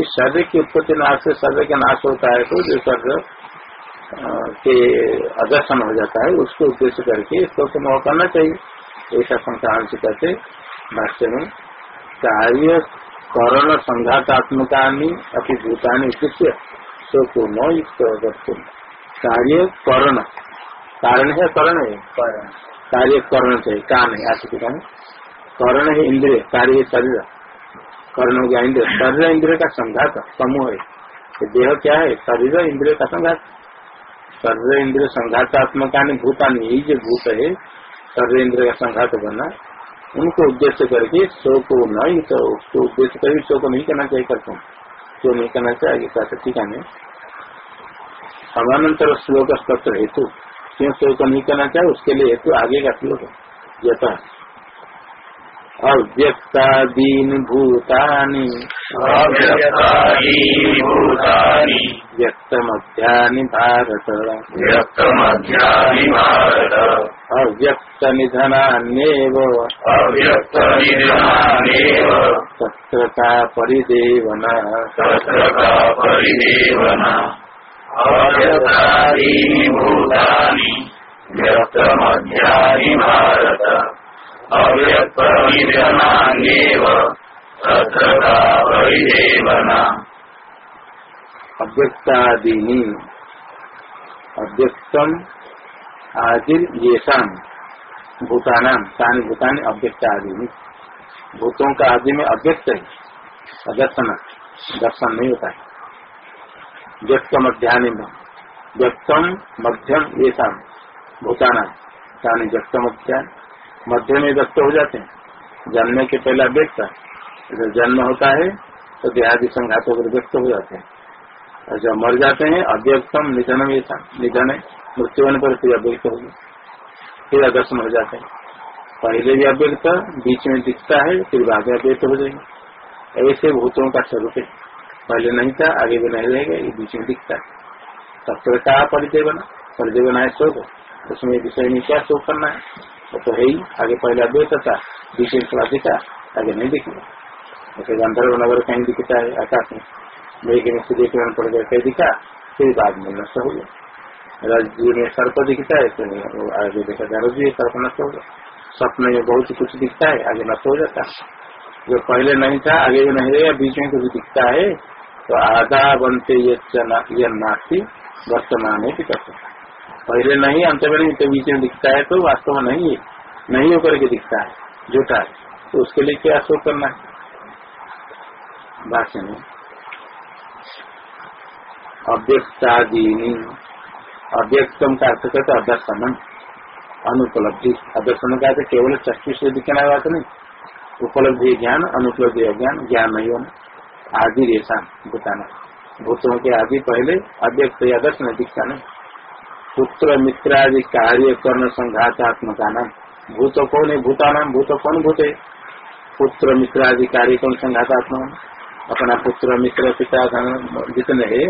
इस शरीर की उत्पत्ति नाश से शरीर का नाश होता है तो जो शरीर के अदर्शन हो जाता है उसको उद्देश्य करके इसको तो मोह करना चाहिए। ऐसा संक्रांत कहते भाष्य में कार्य करण संघातात्मका अपनी भूतानी उद्देश्य को न कार्य करण। कारण है करण है। कार्य करण चाहिए कान है आशिक कर्ण है इंद्रिय कार्य शरीर। कर्ण हो गया इंद्र। शरीर इंद्रिय का संघात, समूह है। तो देह क्या है? शरीर इंद्रिय का संघात। शरीर इंद्रिय संघातात्मका भूतानी यही जो भूत है। शरीर इंद्रिय का संघात बना। उनको उद्देश्य करके शो को नहीं तो उसको उद्देश्य करके शो को नहीं करना चाहिए करते हैं। क्यों नहीं करना चाहिए ठीक है समानांतर श्लोक स्तर हेतु। क्यों शो को नहीं करना चाहिए? उसके लिए हेतु आगे का श्लोक यथा अव्यक्तादीन भूतानि भूतानि व्यक्तमध्यानि भारत। व्यक्तमध्यानि भारत। अव्यक्तनिधनान्येव। अव्यक्तनिधनान्येव। तत्र का परिदेवना तत्र का परिदेवना अव्यक्तादीनि भूतानि व्यक्तमध्यानि भारत। अव्यक्तादीनी। अव्यक्तम आदिर ये भूतानाम तानी भूतानी भूतों का आदि में अव्यक्त है अदर्शन दर्शन नहीं होता है। व्यक्त मध्यान्ह व्यक्तम मध्यम ये भूताना, तानी व्यक्त मध्यान्ह मध्य में व्यक्त हो जाते हैं। जन्म के पहले अव्यक्त जब जन्म होता है तो देहादि संघात होकर व्यक्त हो जाते हैं। और जब मर जाते हैं, अव्यक्तम निधन निधन है। मृत्यु होने पर फिर अव्यक्त होगी फिर अदर्शन हो जाते हैं। पहले भी अव्यक्त बीच में दिखता है, फिर बाद में अव्यक्त हो जाएँगे। ऐसे भूतों का स्वरूप है। पहले नहीं था, आगे भी नहीं रहेगा, ये बीच में दिखता है। तब का परिचय बना परिचय बनाए शोक। उसमें विषय में क्या शोक करना है। वो तो है ही आगे पहले अद्वैत था में थोड़ा दिखा आगे नहीं जैसे गंधर्व नगर कहीं दिखता है आकाश में लेकिन सूर्य किरण पड़ गया कहीं दिखा फिर बाद में नष्ट हो गया रज्जु में सर्प दिखता है तो आगे देखा जाए रज्जु सर्प नष्ट हो गया स्वप्न में बहुत कुछ दिखता है आगे नष्ट हो जाता है जो पहले नहीं था आगे भी नहीं रहेगा बीच में कुछ दिखता है तो आधा बनते ये नास्ती वर्तमान है कि करते पहले नहीं, अंत में नहीं तो बीच में दिखता है तो वास्तव में नहीं है। नहीं होकर के दिखता है, झूठा है। तो उसके लिए क्या शोक करना है? भाष्य में, अव्यक्तादीनी, अव्यक्तम का अर्थ कहते अदर्शनम, अनुपलब्धि। अदर्शन का अर्थ केवल चक्षु से दिखना बात नहीं। उपलब्धि ज्ञान, अनुपलब्धि अज्ञान ज्ञान नहीं होना आदि रेशा बताना। भूतों के आदि पहले अव्यक्त या दर्शन दिखता नहीं। पुत्र मित्र आदि कार्य कर्ण संघातात्मका नाम भूत कौन है भूता नाम भूत कौन भूत है पुत्र मित्र आदि कार्य कौन संघातात्मक अपना पुत्र मित्र पिता जितने है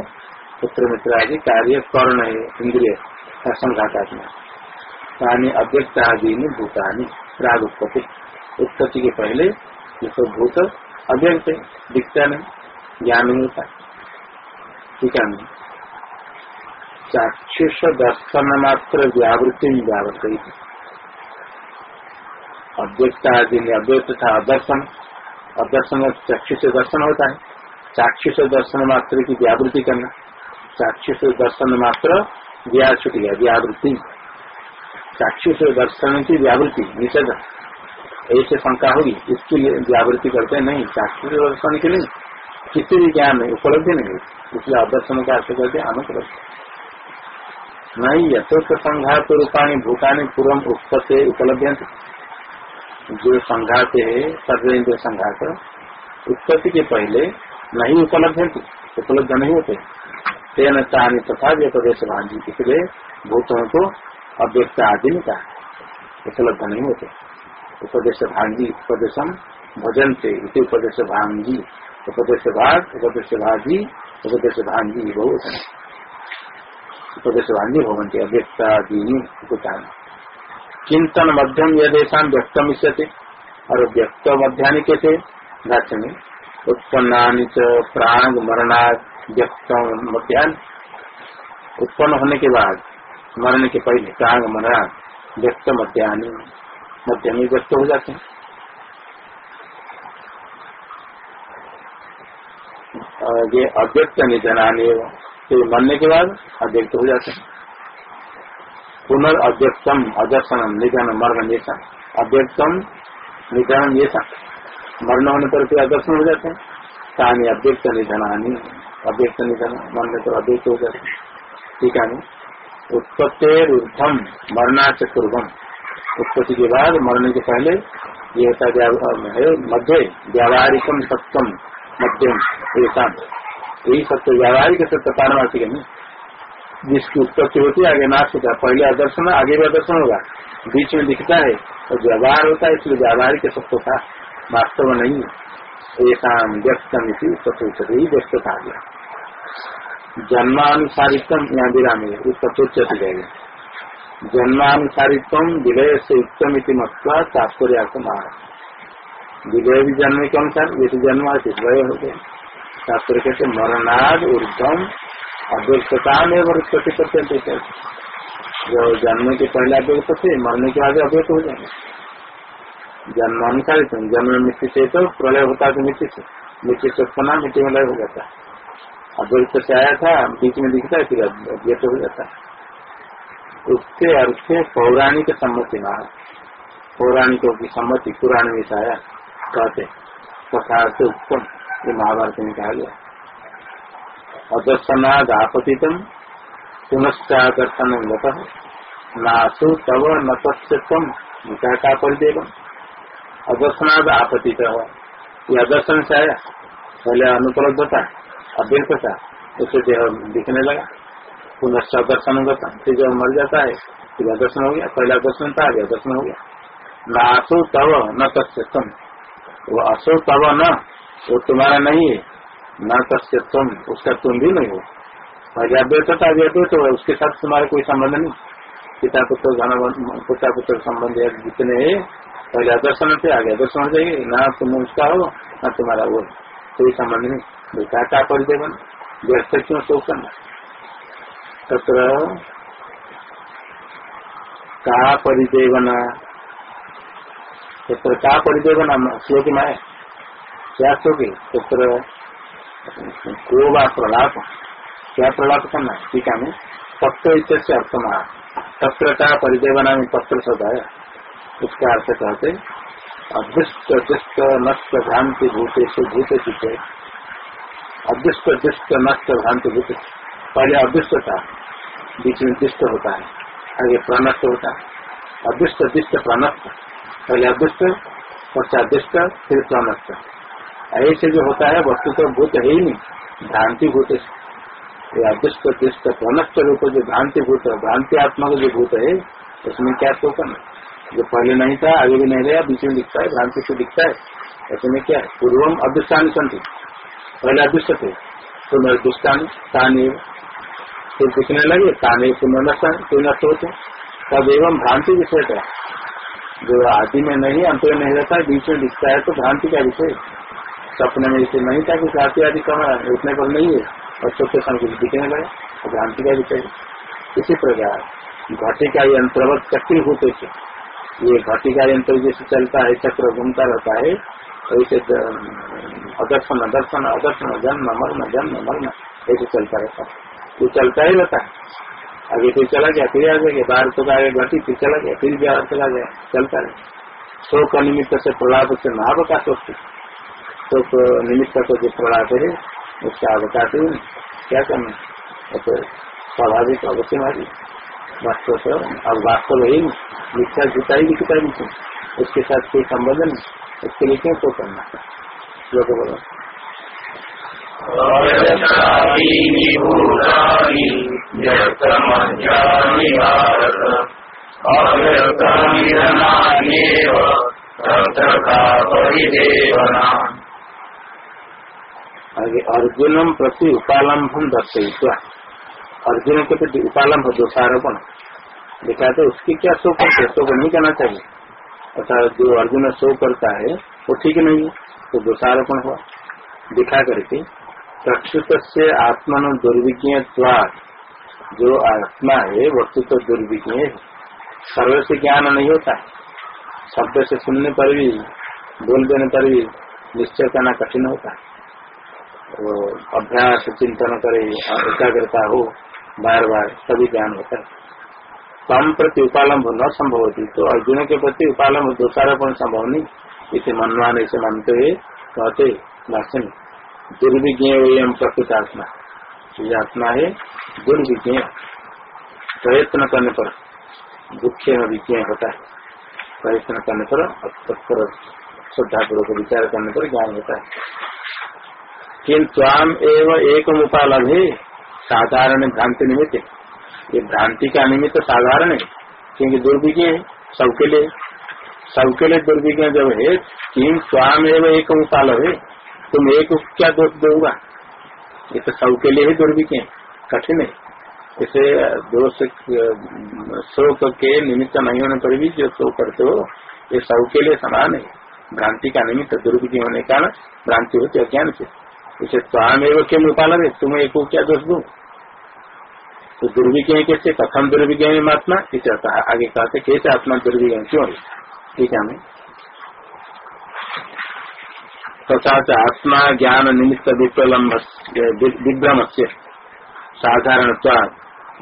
पुत्र मित्र आदि कार्य कर्ण है, इंद्रिय संघातात्मक। तानी अव्यक्त आदि में भूतानी प्राग उत्पत्ति के पहले सब भूत अव्यक्त दिखता नहीं, ज्ञान नहीं होता ठीक है चाक्षुष दर्शन मात्र व्यावृत्ति व्यावृत आदि में अव्यक्त था अदर्शन। अदर्शन चक्षु से दर्शन होता है। चाक्षुष दर्शन मात्र की व्यावृत्ति करना। चाक्षुष दर्शन मात्र व्या छुट गया व्यावृत्ति चाक्षुष दर्शन की व्यावृत्ति, निषेध। ऐसे शंका होगी, इसके लिए व्यावृत्ति करते नहीं। चाक्षुष दर्शन के लिए किसी भी ज्ञान नहीं उपलब्धि नहीं इसलिए अदर्शन का अर्थ करते अनुपलब्ध नहीं, यथोक्त संघात रूपाणी भूतानी पूर्व उत्पत्ति उपलब्ध जो संघात है सर्वेन्द्र संघात उत्पत्ति के पहले नहीं उपलब्ध उपलब्ध नहीं होते। तेन तानी तथा व्यपदेश भाजी इसलिए भूतों को अव्यक्त आदि में कहा। उपलब्ध नहीं होते। उपदेश भांगी उपदेशम भजन से इसे उपदेश भांगी उपदेश भाग उपदेश भाजी उपदेश भांगी बहुत है उपदेश भांगी भवंती अव्यक्तादीनी। भूतानी चिंतन मध्यम यदेशा व्यक्तम इष्यते, और व्यक्त मध्यानि कैसे? भाष्य में उत्पन्ना प्राण मरणाद व्यक्त मध्यान उत्पन्न होने के बाद, मरने के पहले प्राण मरणाद व्यक्त मध्यानि मध्य में व्यक्त हो जाते हैं। अव्यक्त निधनाने तो मरने के बाद अव्यक्त हो जाते हैं। पुनर्अव्यक्तम, अदर्शनम, निधन, मरण ये अव्यक्तम, निधन ये मरण होने पर फिर अदर्शन हो जाते हैं। कहानी अव्यक्त, निधनानी। अव्यक्त, निधन। मरने पर अव्यक्त हो जाते हैं। ठीक है उत्पत्ति ऊर्धम मरणाच पूर्वम उत्पत्ति के बाद मरने के पहले ये मध्य, व्यावहारिकम सत्यम मध्यम ऐसा यही सत्य व्यावहारिक सत्य पारमार्थिक नहीं जिसकी उत्पत्ति होती है, आगे नाश होता है। पहले आदर्शन, आगे भी आदर्शन होगा। बीच में दिखता है, और व्यवहार होता है, इसलिए व्यावहारिक सत्य था। वास्तव नहीं ऐसा व्यक्तम इसी सत्य ही व्यक्तता आ गया। जन्मानुसारित्व यहाँ विराम इस जाएगा जन्मानुसारित्व विलय से उत्तम इति मत्वा तात्पर्य विलय भी जन्म के अनुसार ये तो जन्म है विलय हो गए तात्पर्य कहते, मरणाद ऊर्धम अव्यक्तता में करते हैं जो जन्म के पहले अव्यक्त थे मरने के बाद अव्यक्त हो जाएँगे। जन्मानुसारित जन्म मिट्टी से तो प्रलय होता है मिट्टी से मिट्टी से उत्पन्ना मिट्टी में लय हो जाता है। अव्यक्त से आया था, बीच में दिखता है, फिर अव्यक्त हो जाता है। उसके अर्थ पौराणिक सम्मति में पौराणिकों की सम्मति पुराण में आया। कहते तथा उत्पन्न ये महाभारत में कहा गया। अदर्शनाद आपतितम, पुनश्चादर्शन गत नासु तव न तम का परिदेव अदर्शनाद आपतित ये अदर्शन से आया। पहले अनुपलब्ध था अव्यक्त था उसे देह दिखने लगा। पुनश्च दर्शन गता फिर जब मर जाता है, फिर दर्शन हो गया। पहला दर्शन था आगे दर्शन हो गया। नासु तव न तम वो असो तव न वो तुम्हारा नहीं है। न तस्य तुम, उसका तुम भी नहीं हो। अव्यक्त था अव्यक्त तो उसके साथ तुम्हारा कोई संबंध नहीं। पिता पुत्र घन पिता पुत्र संबंध जितने पहले आदर्शन थे आगे आदर्शन हो जाएँगे। न तुम उसका हो, न तुम्हारा वो। कोई संबंध नहीं। बेटा का परिचय बना व्यस्त क्यों शोक करना तत्र का परिचय बना तत्र का परिचय बना श्लोक में क्या सोगे पुत्र को वा प्रलाप, क्या प्रलाप करना? ठीक है पत्र से अर्थ महा पत्र का परिचय बना में पत्र शब्द उसका अर्थ कहते, अदृष्ट दृष्ट नष्ट, भ्रांति भूतेश भूत चित्त। अदृष्ट दृष्ट नष्ट, भ्रांति भूत। पहले अदृष्ट था, बीच में दृष्ट होता है। आगे प्रणष्ट होता है। अदृष्ट दृष्ट प्रणष्ट पहले अदृष्ट पश्चात दृष्ट फिर प्रणष्ट ऐसे जो होता है, वस्तु तो भूत है ही नहीं। भ्रांति भूत अदृष्ट दृष्ट प्रणष्ट रूप जो भ्रांति भूत है, भ्रांति आत्मा का जो भूत है, उसमें क्या तो करना जो पहले नहीं था, आगे भी नहीं रहा, बीच में दिखता है, भ्रांति से दिखता है। ऐसे में क्या है? पूर्वम अदृष्टान संति पहले अदृष्ट थे पुनर्दृष्टान स्थानीय फिर दिखने लगे स्थानीय पुनर्नष्टान फिर नष्ट होते। तब एवं भ्रांति विषय था। जो आदि में नहीं, अंत में नहीं रहता, बीच में दिखता है तो भ्रांति का विषय। सपने में इसे नहीं था कि जाति आदि कमा उठने पर नहीं है। और छोटे समय कुछ दिखने लगे तो भ्रांति का विषय इसी प्रकार घटे का यंत्रवत चक्री होते थे। ये घटी का यंत्र जैसे चलता है, चक्र घूमता रहता है वैसे अदर्शन अदर्शन अदर्शन, जन्म मर्ण जन्म मर्ण ऐसे चलता रहता है। ये चलता ही रहता है। आगे फिर चला गया, फिर आ गया, बाहर तो आगे घटी, फिर चला गया, फिर भी चला गया, चलता रहे। शोक निमित्त से प्रलाप से महावकाश शोक निमित्त को जो प्रलाप है उसका अवकाश ही क्या करना तो स्वाभाविक अवश्य मारी वास्तव से अब वास्तव ही मिथ्या झूठा ही दिखता है उसके साथ कोई संबंध नहीं, उसके लिए क्यों तो करना? जो लोग बोलो। आगे अर्जुनम प्रति उपालंबम दर्शयित्वा। अर्जुन के प्रति उपालंब दोषारोपण। देखा तो उसकी क्या शो करते शोक नहीं करना चाहिए। अर्थात जो अर्जुन शो करता है, वो ठीक नहीं है तो दोषारोपण हुआ। दिखा करके प्रक्षुत से आत्मन दुर्विज्ञ जो आत्मा है वस्तु तो दुर्विज्ञ है। सर्व से ज्ञान नहीं होता। शब्द से सुनने पर भी, बोल देने पर भी निश्चय करना कठिन होता है। अभ्यास, चिंतन करे एकाग्रता हो बार बार सभी ज्ञान होता है। कम प्रति उपालम्ब न संभव होती तो अर्जुन के प्रति उपालम्ब, दोषारोपण संभव नहीं। इसे मनवान ऐसे मानते हुए कहते भाषण दुर्विज्ञ एवं प्रकृत आत्मा। ये आत्मा है दुर्विज्ञ प्रयत्न करने पर दुखे में विज्ञ होता है। प्रयत्न करने पर तत्पर श्रद्धापूर्वक विचार करने पर ज्ञान होता है। किन्तु आम एवं एक उपालभ है साधारण भ्रांति निमित्त। ये भ्रांति का निमित्त साधारण है, क्योंकि दुर्विज्ञ है, सबके लिए। सबके लिए दुर्भिज्ञ जब है किम स्वाम एवं एक उपालभ है तुम एक क्या दोष दोगा? ये तो सबके लिए ही दुर्विज्ञ कठिन है। इसे दोष शोक के निमित्त नहीं होने पर भी जो शोक करते हो, ये सबके लिए समान है। भ्रांति का निमित्त दुर्विज्ञ होने का भ्रांति होती अज्ञान से। इसे स्वाम एवं क्यों उपालन है, तुम्हें एक क्या दोष दो? तो दुर्विज्ञ कैसे, कथम दुर्विज्ञ में आत्मा इसे आगे कहते कैसे आत्मा दुर्विज्ञ क्यों? ठीक है, हमें। तथा आत्मा ज्ञान निमित्त विप्रलम्ब विभ्रम से साधारण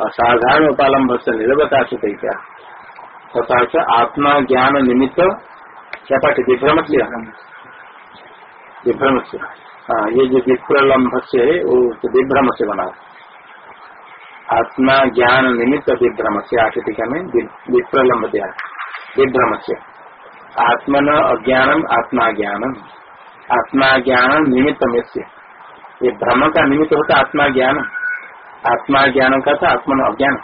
असाधारण उपालंब से निर्भता से क्या तथा आत्मा ज्ञान निमित्त क्या पाठ विभ्रम लिया विभ्रम से हाँ ये जो विप्रलम्ब से है, वो विभ्रम से बना आत्मा ज्ञान निमित्त विभ्रम से आठ टीका में विप्रलम्ब दिया विभ्रम से आत्मन अज्ञानम, आत्मा ज्ञानम। आत्मा ज्ञान निमित्त में से ये भ्रम का निमित्त होता आत्मा ज्ञान। आत्मा ज्ञान का था आत्मा अज्ञान।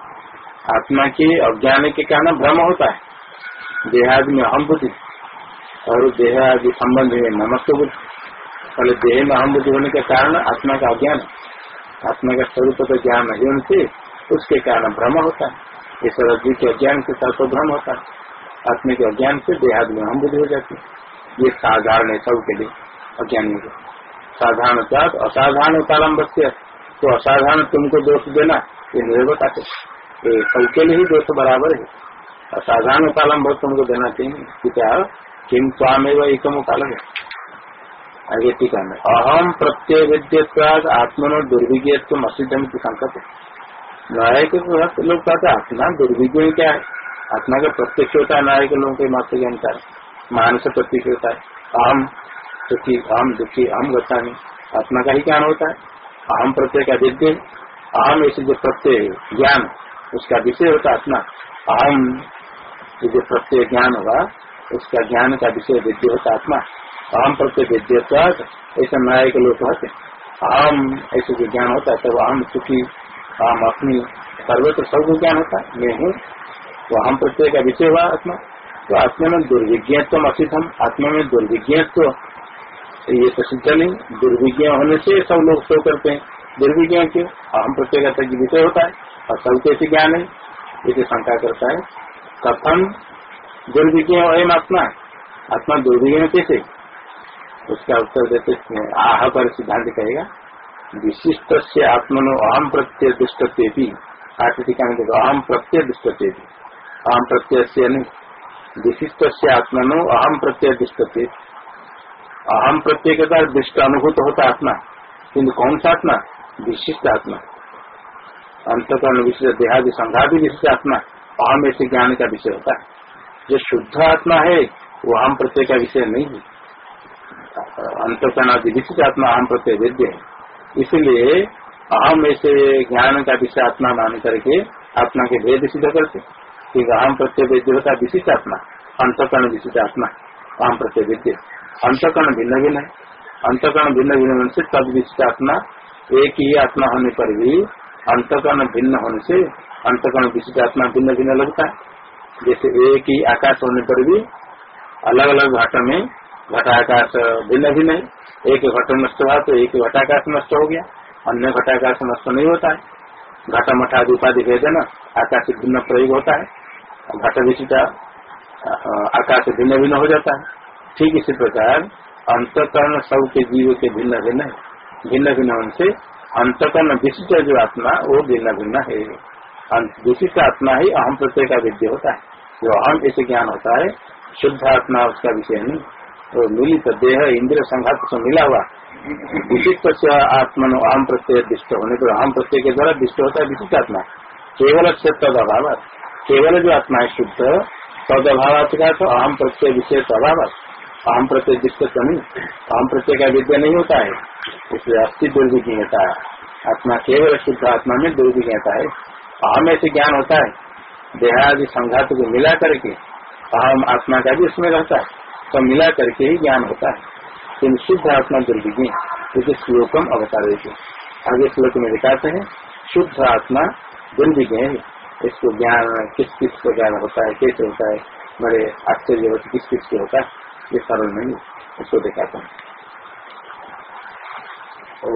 आत्मा के अज्ञान के कारण भ्रम होता है। देहादि में अहम बुद्धि। और देहादि संबंध में नमस्ते बुद्धि। पहले देह में अहम बुद्धि होने के कारण आत्मा का अज्ञान आत्मा का स्वरूप तो ज्ञान नहीं होने से उसके कारण भ्रम होता है इस रज्जु के अज्ञान के साथ तो भ्रम होता है आत्मा के अज्ञान से देहादि में अहम बुद्धि हो जाती है ये साधारण है सबके लिए अज्ञानी को साधारण असाधारण कालम बच्चे तो असाधारण तुमको दोष देना ये नहीं बताते सबके लिए ही दोष बराबर है असाधारण कालम बहुत तुमको देना चाहिए कि क्या किम स्वाम एवं एकम कालम है आगे टीका में अहम प्रत्यय विद्यवाद आत्मनो दुर्विज्ञत्व असिद्धम की संकट न्याय के लोग कहते आत्मा दुर्विज्ञ क्या है। आत्मा का प्रत्यक्ष होता है न्याय के लोगों के मत के अनुसार मानस प्रत्यक्ष होता है। अहम सुखी अहम दुखी अहम गतानी। आत्मा का ही ज्ञान होता है। अहम प्रत्यय का विद्य अहम ऐसे जो प्रत्यय ज्ञान, उसका विषय होता है आत्मा। अहम जो प्रत्यय ज्ञान होगा, उसका ज्ञान का विषय विद्य होता आत्मा। अहम प्रत्यय विद्य ऐसा न्याय के लोग कहते आम ऐसे जो ज्ञान होता है तब अहम सुखी अहम अपनी, सर्वत्र सबको ज्ञान होता है, मैं हूँ। वो हम प्रत्यय का विषय हुआ आत्मा। तो आत्मा में दुर्विज्ञत्व असित हम, आत्मा में दुर्विज्ञत्व। ये तो सिद्ध नहीं, दुर्विज्ञ होने से सब लोग शो करते हैं। दुर्विज्ञ क्यों? अहम प्रत्यय का विषय होता है, और सब कैसे ज्ञान है ये शंका करता है। कथम दुर्विज्ञ अयम आत्मा। आत्मा दुर्विज्ञ कैसे? उसका उत्तर देते हैं आह पर सिद्धांत कहेगा विशिष्ट से आत्मनो अहम प्रत्यय दुष्ट दुष्टते भी आठ टीका में देखो अहम प्रत्यय दुष्टते भी अहम प्रत्यय से नहीं विशिष्ट से आत्मनो अहम प्रत्यय दृष्टते अहम प्रत्यय के द्वारा दृष्ट अनुभूत होता आत्मा किन्तु कौन सा आत्मा? विशिष्ट आत्मा। अंतकरण विशिष्ट देहादि संघादि विशिष्ट आत्मा अहम ऐसे ज्ञान का विषय होता है। जो शुद्ध आत्मा है, वो अहम प्रत्यय का विषय नहीं है। अंतकरण आदि विशिष्ट आत्मा अहम प्रत्यय वेद्य है। इसलिए अहम ऐसे ज्ञान का विषय आत्मा मान करके आत्मा के भेद सिद्ध करते ठीक अहम प्रत्यय वेद्य होता विशिष्ट आत्मा, अंतकरण विशिष्ट आत्मा, अहम प्रत्यय वेद्य। अंतकरण भिन्न भिन्न है। अंतकरण भिन्न भिन्न होने से तद विशिष्ट आत्मा, एक ही आत्मा होने पर भी अंतकरण भिन्न होने से अंतकरण विशिष्ट आत्मा भिन्न भिन्न लगता है। जैसे एक ही आकाश होने पर भी अलग अलग घट में घटाकाश भिन्न भिन्न है एक घट नष्ट हुआ तो एक घटाकाश नष्ट हो गया। अन्य घटाकाश नष्ट नहीं होता है। घटा मठा उपाधि भेद ना, आकाश भिन्न प्रयोग होता है। घट विशिष्ट आकाश भिन्न भिन्न हो जाता है। ठीक इसी प्रकार, अंतकरण सब के जीव के भिन्न भिन्न है। भिन्न भिन्न होने से अंतकरण विशिष्ट जो आत्मा, वो भिन्न भिन्न है। विशिष्ट आत्मा ही अहम प्रत्यय का विद्य होता है। जो अहम ऐसे ज्ञान होता है, शुद्ध आत्मा उसका विषय नहीं। तो मिलित देह इंद्र संघात से मिला हुआ। विशिष्ट से आत्मा प्रत्यय दिष्ट होने पर अहम प्रत्यय के द्वारा दिष्ट होता है विशिष्ट आत्मा। केवल से तद अभाव केवल जो आत्मा है शुद्ध तद अभाव का तो अहम प्रत्यय विषय स्वभाव अहम प्रत्यय दिक्कत नहीं। अहम प्रत्यय का विद्या नहीं होता है। इसलिए अस्थि दुर्विज्ञता आत्मा केवल शुद्ध आत्मा में दुर्विज्ञता है। अहम ऐसे ज्ञान होता है। देहादि संघात को मिला करके अहम आत्मा का भी उसमें रहता है। तो मिला करके ही ज्ञान होता है। किन शुद्ध आत्मा दुर्विज्ञ क्योंकि श्लोकम अवतार आगे श्लोक में दिखाते हैं, शुद्ध आत्मा दुर्विज्ञ इसको ज्ञान किस किस को ज्ञान होता है, कैसे होता है बड़े आश्चर्य किस किस के होता है, ये सरल नहीं, उसको दिखाता हूँ। ओ